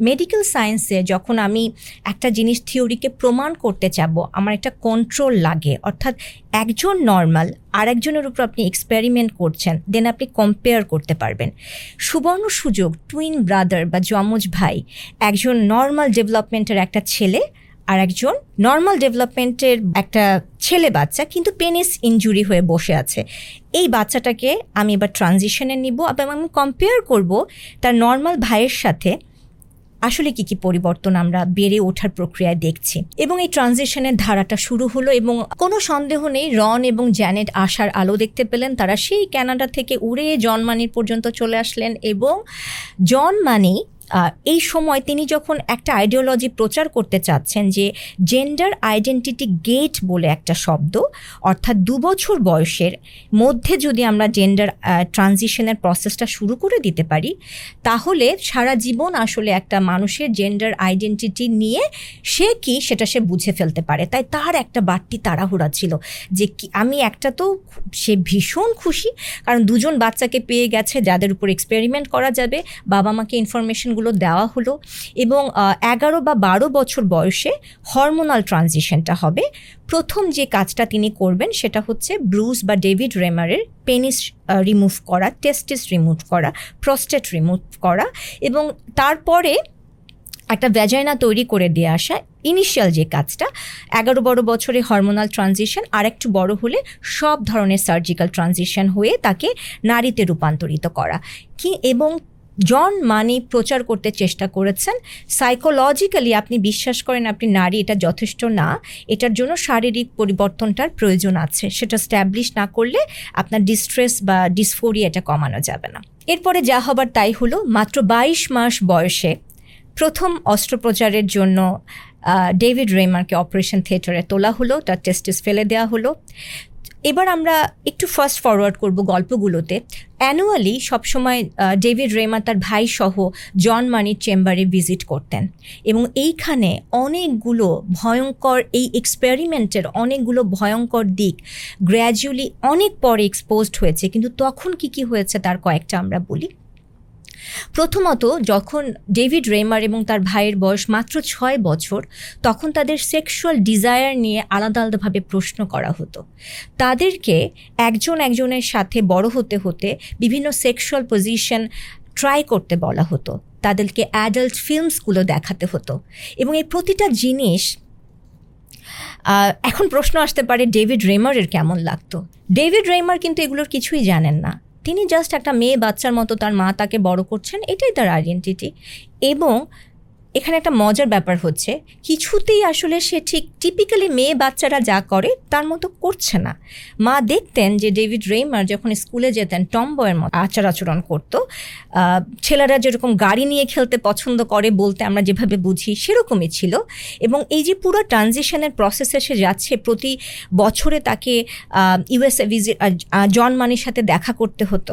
মেডিকেল সায়েন্সে যখন আমি একটা জিনিস থিওরিকে প্রমাণ করতে চাব, আমার একটা কন্ট্রোল লাগে। অর্থাৎ একজন নর্মাল আরেকজনের উপর আপনি এক্সপেরিমেন্ট করছেন দেন আপনি কম্পেয়ার করতে পারবেন। সুবর্ণ সুযোগ টুইন ব্রাদার বা যমজ ভাই, একজন নর্মাল ডেভেলপমেন্টের একটা ছেলে আর একজন নর্মাল ডেভেলপমেন্টের একটা ছেলে বাচ্চা, কিন্তু পেনিস ইনজুরি হয়ে বসে আছে। এই বাচ্চাটাকে আমি এবার ট্রানজিশনে নিব এবং আমি কম্পেয়ার করব তার নর্মাল ভাইয়ের সাথে আসলে কি কি পরিবর্তন আমরা বেড়ে ওঠার প্রক্রিয়ায় দেখছি? এবং এই ট্রানজিশনের ধারাটা শুরু হলো এবং কোনো সন্দেহ নেই, রন এবং জ্যানেট আসার আলো দেখতে পেলেন, তারা সেই ক্যানাডা থেকে উড়ে জন পর্যন্ত চলে আসলেন এবং জন মানি এই সময় তিনি যখন একটা আইডিওলজি প্রচার করতে চাচ্ছেন যে জেন্ডার আইডেন্টিটি গেট বলে একটা শব্দ, অর্থাৎ দু বছর বয়সের মধ্যে যদি আমরা জেন্ডার ট্রানজিশনের প্রসেসটা শুরু করে দিতে পারি, তাহলে সারা জীবন আসলে একটা মানুষের জেন্ডার আইডেন্টিটি নিয়ে সে কি সেটা সে বুঝে ফেলতে পারে। তাই তার একটা বাড়তি তাড়াহুড়া ছিল যে কি, আমি একটা তো সে ভীষণ খুশি, কারণ দুজন বাচ্চাকে পেয়ে গেছে, যাদের উপর এক্সপেরিমেন্ট করা যাবে বাবা মাকে ইনফরমেশন গুলো দেওয়া হলো এবং এগারো বা বারো বছর বয়সে হরমোনাল ট্রানজিশনটা হবে। প্রথম যে কাজটা তিনি করবেন সেটা হচ্ছে ব্রুস বা ডেভিড রেমারের পেনিস রিমুভ করা টেস্টিস রিমুভ করা প্রস্টেট রিমুভ করা এবং তারপরে একটা ভ্যাজাইনা তৈরি করে দিয়ে আসা ইনিশিয়াল যে কাজটা, এগারো বড় বছরে হরমোনাল ট্রানজিশন আর একটু বড় হলে সব ধরনের সার্জিক্যাল ট্রানজিশন হয়ে তাকে নারীতে রূপান্তরিত করা। কি, এবং জন মানি প্রচার করতে চেষ্টা করেছেন। সাইকোলজিক্যালি আপনি বিশ্বাস করেন আপনি নারী, এটা যথেষ্ট না। এটার জন্য শারীরিক পরিবর্তনটার প্রয়োজন আছে। সেটা স্ট্যাবলিশ না করলে আপনার ডিস্ট্রেস বা ডিসফোরিয়া এটা কমানো যাবে না। এরপরে যা হবার তাই হলো, মাত্র বাইশ মাস বয়সে প্রথম অস্ত্রোপচারের জন্য ডেভিড রেমারকে অপারেশন থিয়েটারে তোলা হলো। তার টেস্টিস ফেলে দেওয়া হলো। এবার আমরা একটু ফার্স্ট ফরওয়ার্ড করব গল্পগুলোতে। অ্যানুয়ালি সবসময় ডেভিড রেমা তার ভাই সহ জন মানির চেম্বারে ভিজিট করতেন। এবং এইখানে অনেকগুলো ভয়ঙ্কর, এই এক্সপেরিমেন্টের অনেকগুলো ভয়ঙ্কর দিক গ্র্যাজুয়ালি অনেক পরে এক্সপোজড হয়েছে। কিন্তু তখন কি কি হয়েছে তার কয়েকটা আমরা বলি। প্রথমত, যখন ডেভিড রেমার এবং তার ভাইয়ের বয়স মাত্র ছয় বছর, তখন তাদের সেক্সুয়াল ডিজায়ার নিয়ে আলাদা আলাদাভাবে প্রশ্ন করা হতো। তাদেরকে একজন একজনের সাথে বড় হতে হতে বিভিন্ন সেক্সুয়াল পজিশন ট্রাই করতে বলা হতো। তাদেরকে অ্যাডাল্ট ফিল্মসগুলো দেখাতে হতো। এবং এই প্রতিটা জিনিস এখন প্রশ্ন আসতে পারে ডেভিড রেমারের কেমন লাগতো? ডেভিড রেমার কিন্তু এগুলোর কিছুই জানেন না। তিনি জাস্ট একটা মেয়ে বাচ্চার মতো তার মা তাকে বড় করছেন, এটাই তার আইডেন্টিটি এবং এখানে একটা মজার ব্যাপার হচ্ছে, কিছুতেই আসলে সে ঠিক টিপিক্যালি মেয়ে বাচ্চারা যা করে তার মতো করছে না। মা দেখতেন যে ডেভিড রেইমার যখন স্কুলে যেতেন, টম বয়ের মতো আচার আচরণ করতো ছেলেরা যেরকম গাড়ি নিয়ে খেলতে পছন্দ করে বলতে আমরা যেভাবে বুঝি সেরকমই ছিল এবং এই যে পুরো ট্রানজিশনের প্রসেসে সে যাচ্ছে প্রতি বছরে তাকে ইউএসএ ভিজিট জন মানির সাথে দেখা করতে হতো।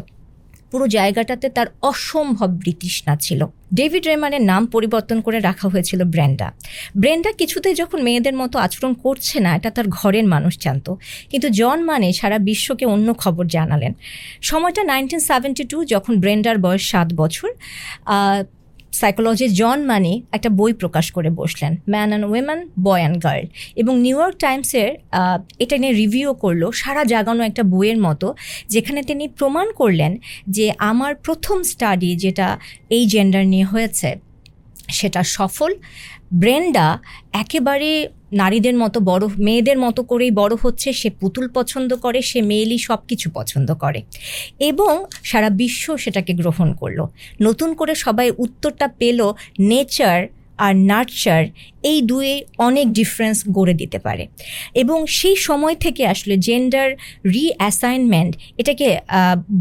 পুরো জায়গাটাতে তার অসম্ভব ব্রিটিশনা ছিল। ডেভিড রেমানের নাম পরিবর্তন করে রাখা হয়েছিল ব্র্যান্ডা। ব্র্যান্ডা কিছুতেই যখন মেয়েদের মতো আচরণ করছে না, এটা তার ঘরের মানুষ জানত। কিন্তু জন মানে সারা বিশ্বকে অন্য খবর জানালেন। সময়টা নাইনটিন সেভেন্টি টু যখন ব্রেন্ডার বয়স সাত বছর। সাইকোলজি জন মানি একটা বই প্রকাশ করে বসলেন man and women boy and girl এবং নিউ ইয়র্ক টাইমসের এটা নিয়ে রিভিউ করল, সারা জাগানো একটা বইয়ের মতো, যেখানে তিনি প্রমাণ করলেন যে আমার প্রথম স্টাডি যেটা এই জেন্ডার নিয়ে হয়েছে, সেটা সফল। ব্রেন্ডা একেবারে নারীদের মতো বড়, মেয়েদের মতো করেই বড় হচ্ছে, সে পুতুল পছন্দ করে, সে মেয়েলি সব কিছু পছন্দ করে। এবং সারা বিশ্ব সেটাকে গ্রহণ করল। নতুন করে সবাই উত্তরটা পেল, নেচার আর নার্চার এই দুয়ে অনেক ডিফারেন্স গড়ে দিতে পারে। এবং সেই সময় থেকে আসলে জেন্ডার রিঅ্যাসাইনমেন্ট এটাকে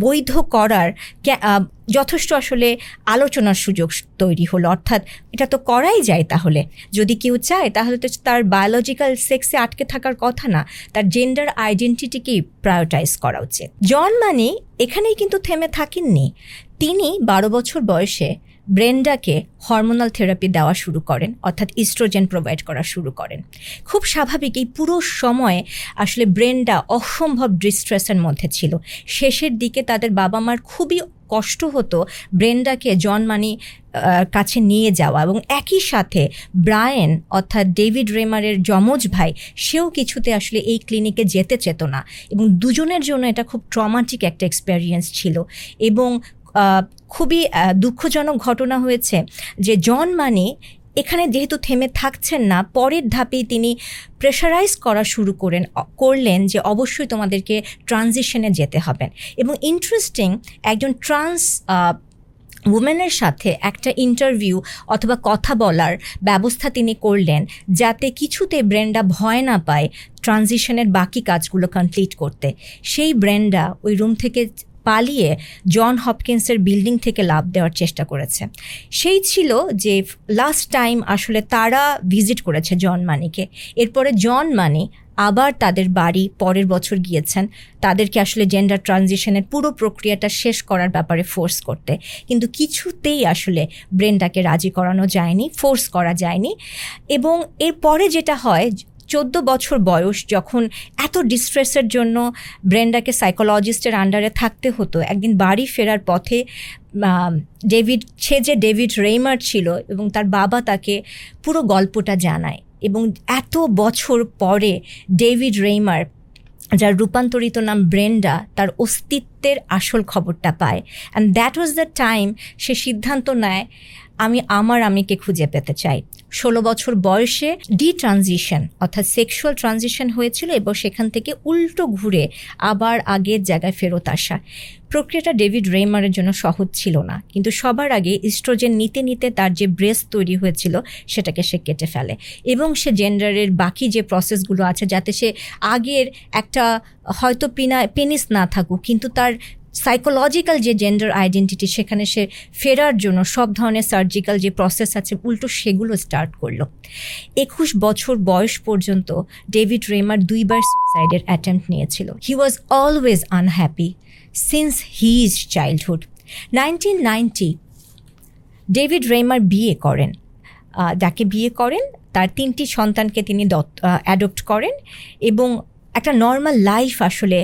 বৈধ করার যথেষ্ট আসলে আলোচনার সুযোগ তৈরি হলো। অর্থাৎ এটা তো করাই যায় তাহলে। যদি কেউ চায়, তাহলে তো তার বায়োলজিক্যাল সেক্সে আটকে থাকার কথা না, তার জেন্ডার আইডেন্টিটিকেই প্রায়োটাইজ করা উচিত। জন মানি এখানেই কিন্তু থেমে থাকেননি। তিনি বারো বছর বয়সে ব্রেন্ডাকে হরমোনাল থেরাপি দেওয়া শুরু করেন, অর্থাৎ ইস্ট্রোজেন প্রোভাইড করা শুরু করেন। খুব স্বাভাবিক, এই পুরো সময়ে আসলে ব্রেন্ডা অসম্ভব ডিস্ট্রেসের মধ্যে ছিল। শেষের দিকে তাদের বাবা মার খুবই কষ্ট হতো ব্রেন্ডাকে জন মানি কাছে নিয়ে যাওয়া এবং একই সাথে ব্রায়েন, অর্থাৎ ডেভিড রেমারের যমজ ভাই, সেও কিছুতে আসলে এই ক্লিনিকে যেতে চেত না এবং দুজনের জন্য এটা খুব ট্রমাটিক একটা এক্সপেরিয়েন্স ছিল। এবং খুবই দুঃখজনক ঘটনা হয়েছে যে জন মানি এখানে যেহেতু থেমে থাকছেন না, পরের ধাপেই তিনি প্রেশারাইজ করা শুরু করেন করলেন যে অবশ্যই তোমাদেরকে ট্রানজিশনে যেতে হবে। এবং ইন্টারেস্টিং একজন ট্রান্স উমেনের সাথে একটা ইন্টারভিউ অথবা কথা বলার ব্যবস্থা তিনি করলেন যাতে কিছুতে ব্রেন্ডা ভয় না পায় ট্রানজিশনের বাকি কাজগুলো কমপ্লিট করতে। সেই ব্রেন্ডা ওই রুম থেকে পালিয়ে জন হপকিন্সের বিল্ডিং থেকে লাভ দেওয়ার চেষ্টা করেছে। সেই ছিল যে লাস্ট টাইম আসলে তারা ভিজিট করেছে জন মানিকে। এরপরে জন মানি আবার তাদের বাড়ি পরের বছর গিয়েছেন। তাদেরকে আসলে জেন্ডার ট্রানজিশনের পুরো প্রক্রিয়াটা শেষ করার ব্যাপারে ফোর্স করতে। কিন্তু কিছুতেই আসলে ব্রেন্ডাকে রাজি করানো যায়নি ফোর্স করা যায়নি। এবং এরপরে যেটা হয় চোদ্দ বছর বয়স যখন এত ডিস্ট্রেসের জন্য ব্রেন্ডাকে সাইকোলজিস্টের আন্ডারে থাকতে হতো, একদিন বাড়ি ফেরার পথে ডেভিড, সে যে ডেভিড রেইমার ছিল এবং তার বাবা তাকে পুরো গল্পটা জানায় এবং এত বছর পরে ডেভিড রেইমার, যার রূপান্তরিত নাম ব্রেন্ডা, তার অস্তিত্বের আসল খবরটা পায়। And that was the time সে সিদ্ধান্ত নেয় আমি আমার আমিকে খুঁজে পেতে চাই। ষোলো বছর বয়সে ডি ট্রানজিশন অর্থাৎ সেক্সুয়াল ট্রানজিশন হয়েছিল এবং সেখান থেকে উল্টো ঘুরে আবার আগের জায়গায় ফেরত আসা। প্রক্রিয়াটা ডেভিড রেইমারের জন্য সহজ ছিল না, কিন্তু সবার আগে ইস্ট্রোজেন নিতে নিতে তার যে ব্রেস্ট তৈরি হয়েছিল, সেটাকে সে কেটে ফেলে এবং সে জেন্ডারের বাকি যে প্রসেসগুলো আছে, যাতে সে আগের একটা হয়তো পিনা, পেনিস না থাকুক, কিন্তু তার সাইকোলজিক্যাল যে জেন্ডার আইডেন্টিটি সেখানে সে ফেরার জন্য সব ধরনের সার্জিক্যাল যে প্রসেস আছে, উল্টো সেগুলো স্টার্ট করল। একুশ বছর বয়স পর্যন্ত ডেভিড রেমার দুইবার সুইসাইডের অ্যাটেম্প্ট নিয়েছিল। He was always unhappy since his childhood nineteen ninety David Reimer বিয়ে করেন। যাকে বিয়ে করেন, তার তিনটি সন্তানকে তিনি দত্ত অ্যাডপ্ট করেন এবং একটা নর্মাল লাইফ আসলে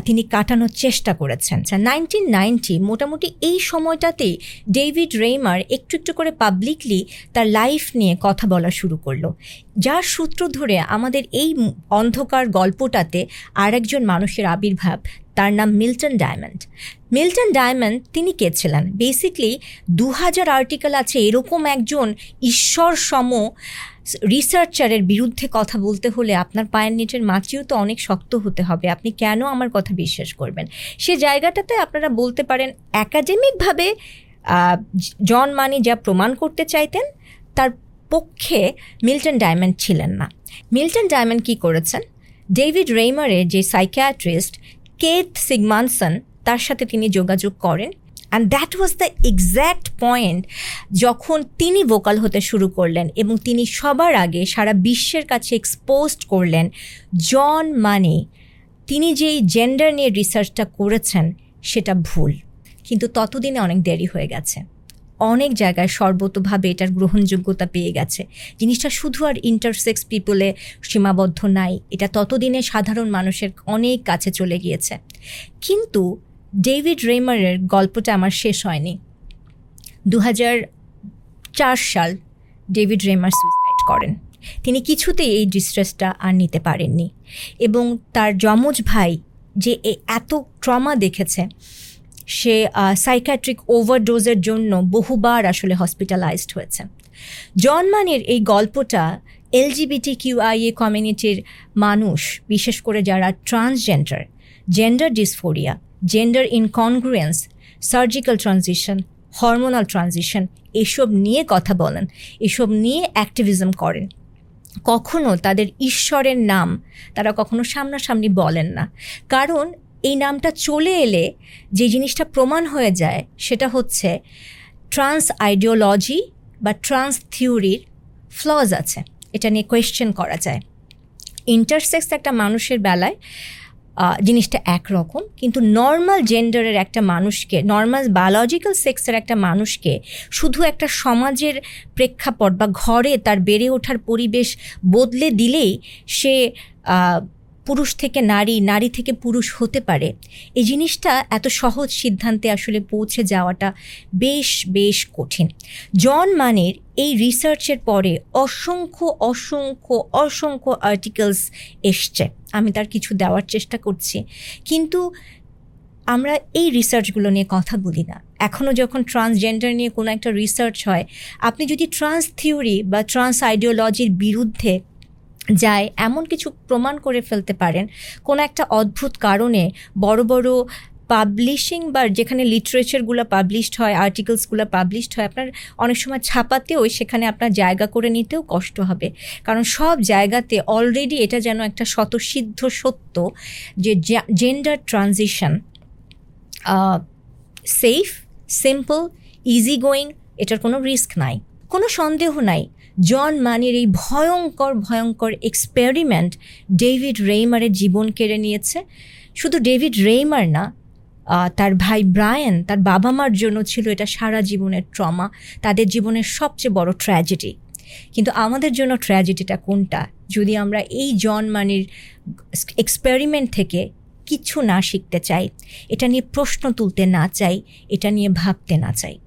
তিনি কাটানোর চেষ্টা করেছেন। নাইনটিন নাইনটি মোটামুটি এই সময়টাতেই ডেভিড রেইমার একটু একটু করে পাবলিকলি তার লাইফ নিয়ে কথা বলা শুরু করল। যার সূত্র ধরে আমাদের এই অন্ধকার গল্পটাতে আরেকজন মানুষের আবির্ভাব, তার নাম মিল্টন ডায়মন্ড। মিল্টন ডায়মন্ড তিনি কে ছিলেন? বেসিকলি দু হাজার আর্টিকেল আছে, এরকম একজন ঈশ্বর সম রিসার্চারের বিরুদ্ধে কথা বলতে হলে আপনার পায়ের নিচের মাটিও তো অনেক শক্ত হতে হবে। আপনি কেন আমার কথা বিশ্বাস করবেন? সে জায়গাটাতে আপনারা বলতে পারেন একাডেমিকভাবে জন মানি যা প্রমাণ করতে চাইতেন, তার পক্ষে মিল্টন ডায়মন্ড ছিলেন না। মিল্টন ডায়মন্ড কি করেছেন? ডেভিড রেইমারের যে সাইকিয়াট্রিস্ট, কেথ সিগমানসন, তার সাথে তিনি যোগাযোগ করেন। And that was the exact point যখন তিনি ভোকাল হতে শুরু করলেন এবং তিনি সবার আগে সারা বিশ্বের কাছে এক্সপোজড করলেন জন মানে তিনি যেই জেন্ডার নিয়ে রিসার্চটা করেছেন, সেটা ভুল। কিন্তু ততদিনে অনেক দেরি হয়ে গেছে। অনেক জায়গায় সর্বতভাবে এটার গ্রহণযোগ্যতা পেয়ে গেছে। জিনিসটা শুধু আর ইন্টারসেক্স পিপলে সীমাবদ্ধ নাই। এটা ততদিনে সাধারণ মানুষের অনেক কাছে চলে গিয়েছে। কিন্তু ডেভিড রেমারের গল্পটা আমার শেষ হয়নি। দু চার সাল ডেভিড রেমার সুইসাইড করেন। তিনি কিছুতেই এই ডিস্ট্রেসটা আর নিতে পারেননি। এবং তার যমজ ভাই যে এত ট্রমা দেখেছে, সে সাইকাট্রিক ওভারডোজের জন্য বহুবার আসলে হসপিটালাইজড হয়েছে। জন মানের এই গল্পটা এলজিবিটি কিউআইএ কমিউনিটির মানুষ, বিশেষ করে যারা transgender gender dysphoria gender incongruence surgical transition hormonal transition এসব নিয়ে কথা বলেন, এসব নিয়ে অ্যাক্টিভিজম করেন। কখনো তাদের ঈশ্বরের নাম তারা কখনো সামনাসামনি বলেন না। কারণ এই নামটা চলে এলে যে জিনিসটা প্রমাণ হয়ে যায় সেটা হচ্ছে ট্রান্স আইডিওলজি বা ট্রান্স থিওরির ফ্লজ আছে। এটা নিয়ে কোয়েশ্চেন করা যায়। ইন্টারসেক্স একটা মানুষের বেলায় জিনিসটা একরকম, কিন্তু নর্মাল জেন্ডারের একটা মানুষকে নর্মাল বায়োলজিক্যাল সেক্সের একটা মানুষকে শুধু একটা সমাজের প্রেক্ষাপট বা ঘরে তার বেড়ে ওঠার পরিবেশ বদলে দিলেই সে পুরুষ থেকে নারী নারী থেকে পুরুষ হতে পারে। এই জিনিসটা এত সহজ সিদ্ধান্তে আসলে পৌঁছে যাওয়াটা বেশ বেশ কঠিন। জন মানের এই রিসার্চের পরে অসংখ্য অসংখ্য অসংখ্য আর্টিকেলস এসছে। আমি তার কিছু দেওয়ার চেষ্টা করছি। কিন্তু আমরা এই রিসার্চগুলো নিয়ে কথা বলি না। এখনও যখন ট্রান্সজেন্ডার নিয়ে কোনো একটা রিসার্চ হয়, আপনি যদি ট্রান্স থিওরি বা ট্রান্স আইডিওলজির বিরুদ্ধে যায়, এমন কিছু প্রমাণ করে ফেলতে পারেন, কোনো একটা অদ্ভুত কারণে বড় বড় পাবলিশিং বা যেখানে লিটারেচারগুলো পাবলিশড হয় আর্টিকেলসগুলো পাবলিশড হয়, আপনার অনেক সময় ছাপাতেও সেখানে আপনার জায়গা করে নিতেও কষ্ট হবে। কারণ সব জায়গাতে অলরেডি এটা যেন একটা স্বতঃসিদ্ধ সত্য যে gender transition safe simple easy going এটার কোনো রিস্ক নাই। কোনো সন্দেহ নাই। জন মানির এই ভয়ঙ্কর ভয়ঙ্কর এক্সপেরিমেন্ট ডেভিড রেইমারের জীবন কেড়ে নিয়েছে। শুধু ডেভিড রেইমার না তার ভাই ব্রায়ান তার বাবা মার জন্য ছিল এটা সারা জীবনের ট্রমা, তাদের জীবনের সবচেয়ে বড় ট্র্যাজেডি। কিন্তু আমাদের জন্য ট্র্যাজেডিটা কোনটা? যদি আমরা এই জন মানির এক্সপেরিমেন্ট থেকে কিছু না শিখতে চাই, এটা নিয়ে প্রশ্ন তুলতে না চাই, এটা নিয়ে ভাবতে না চাই।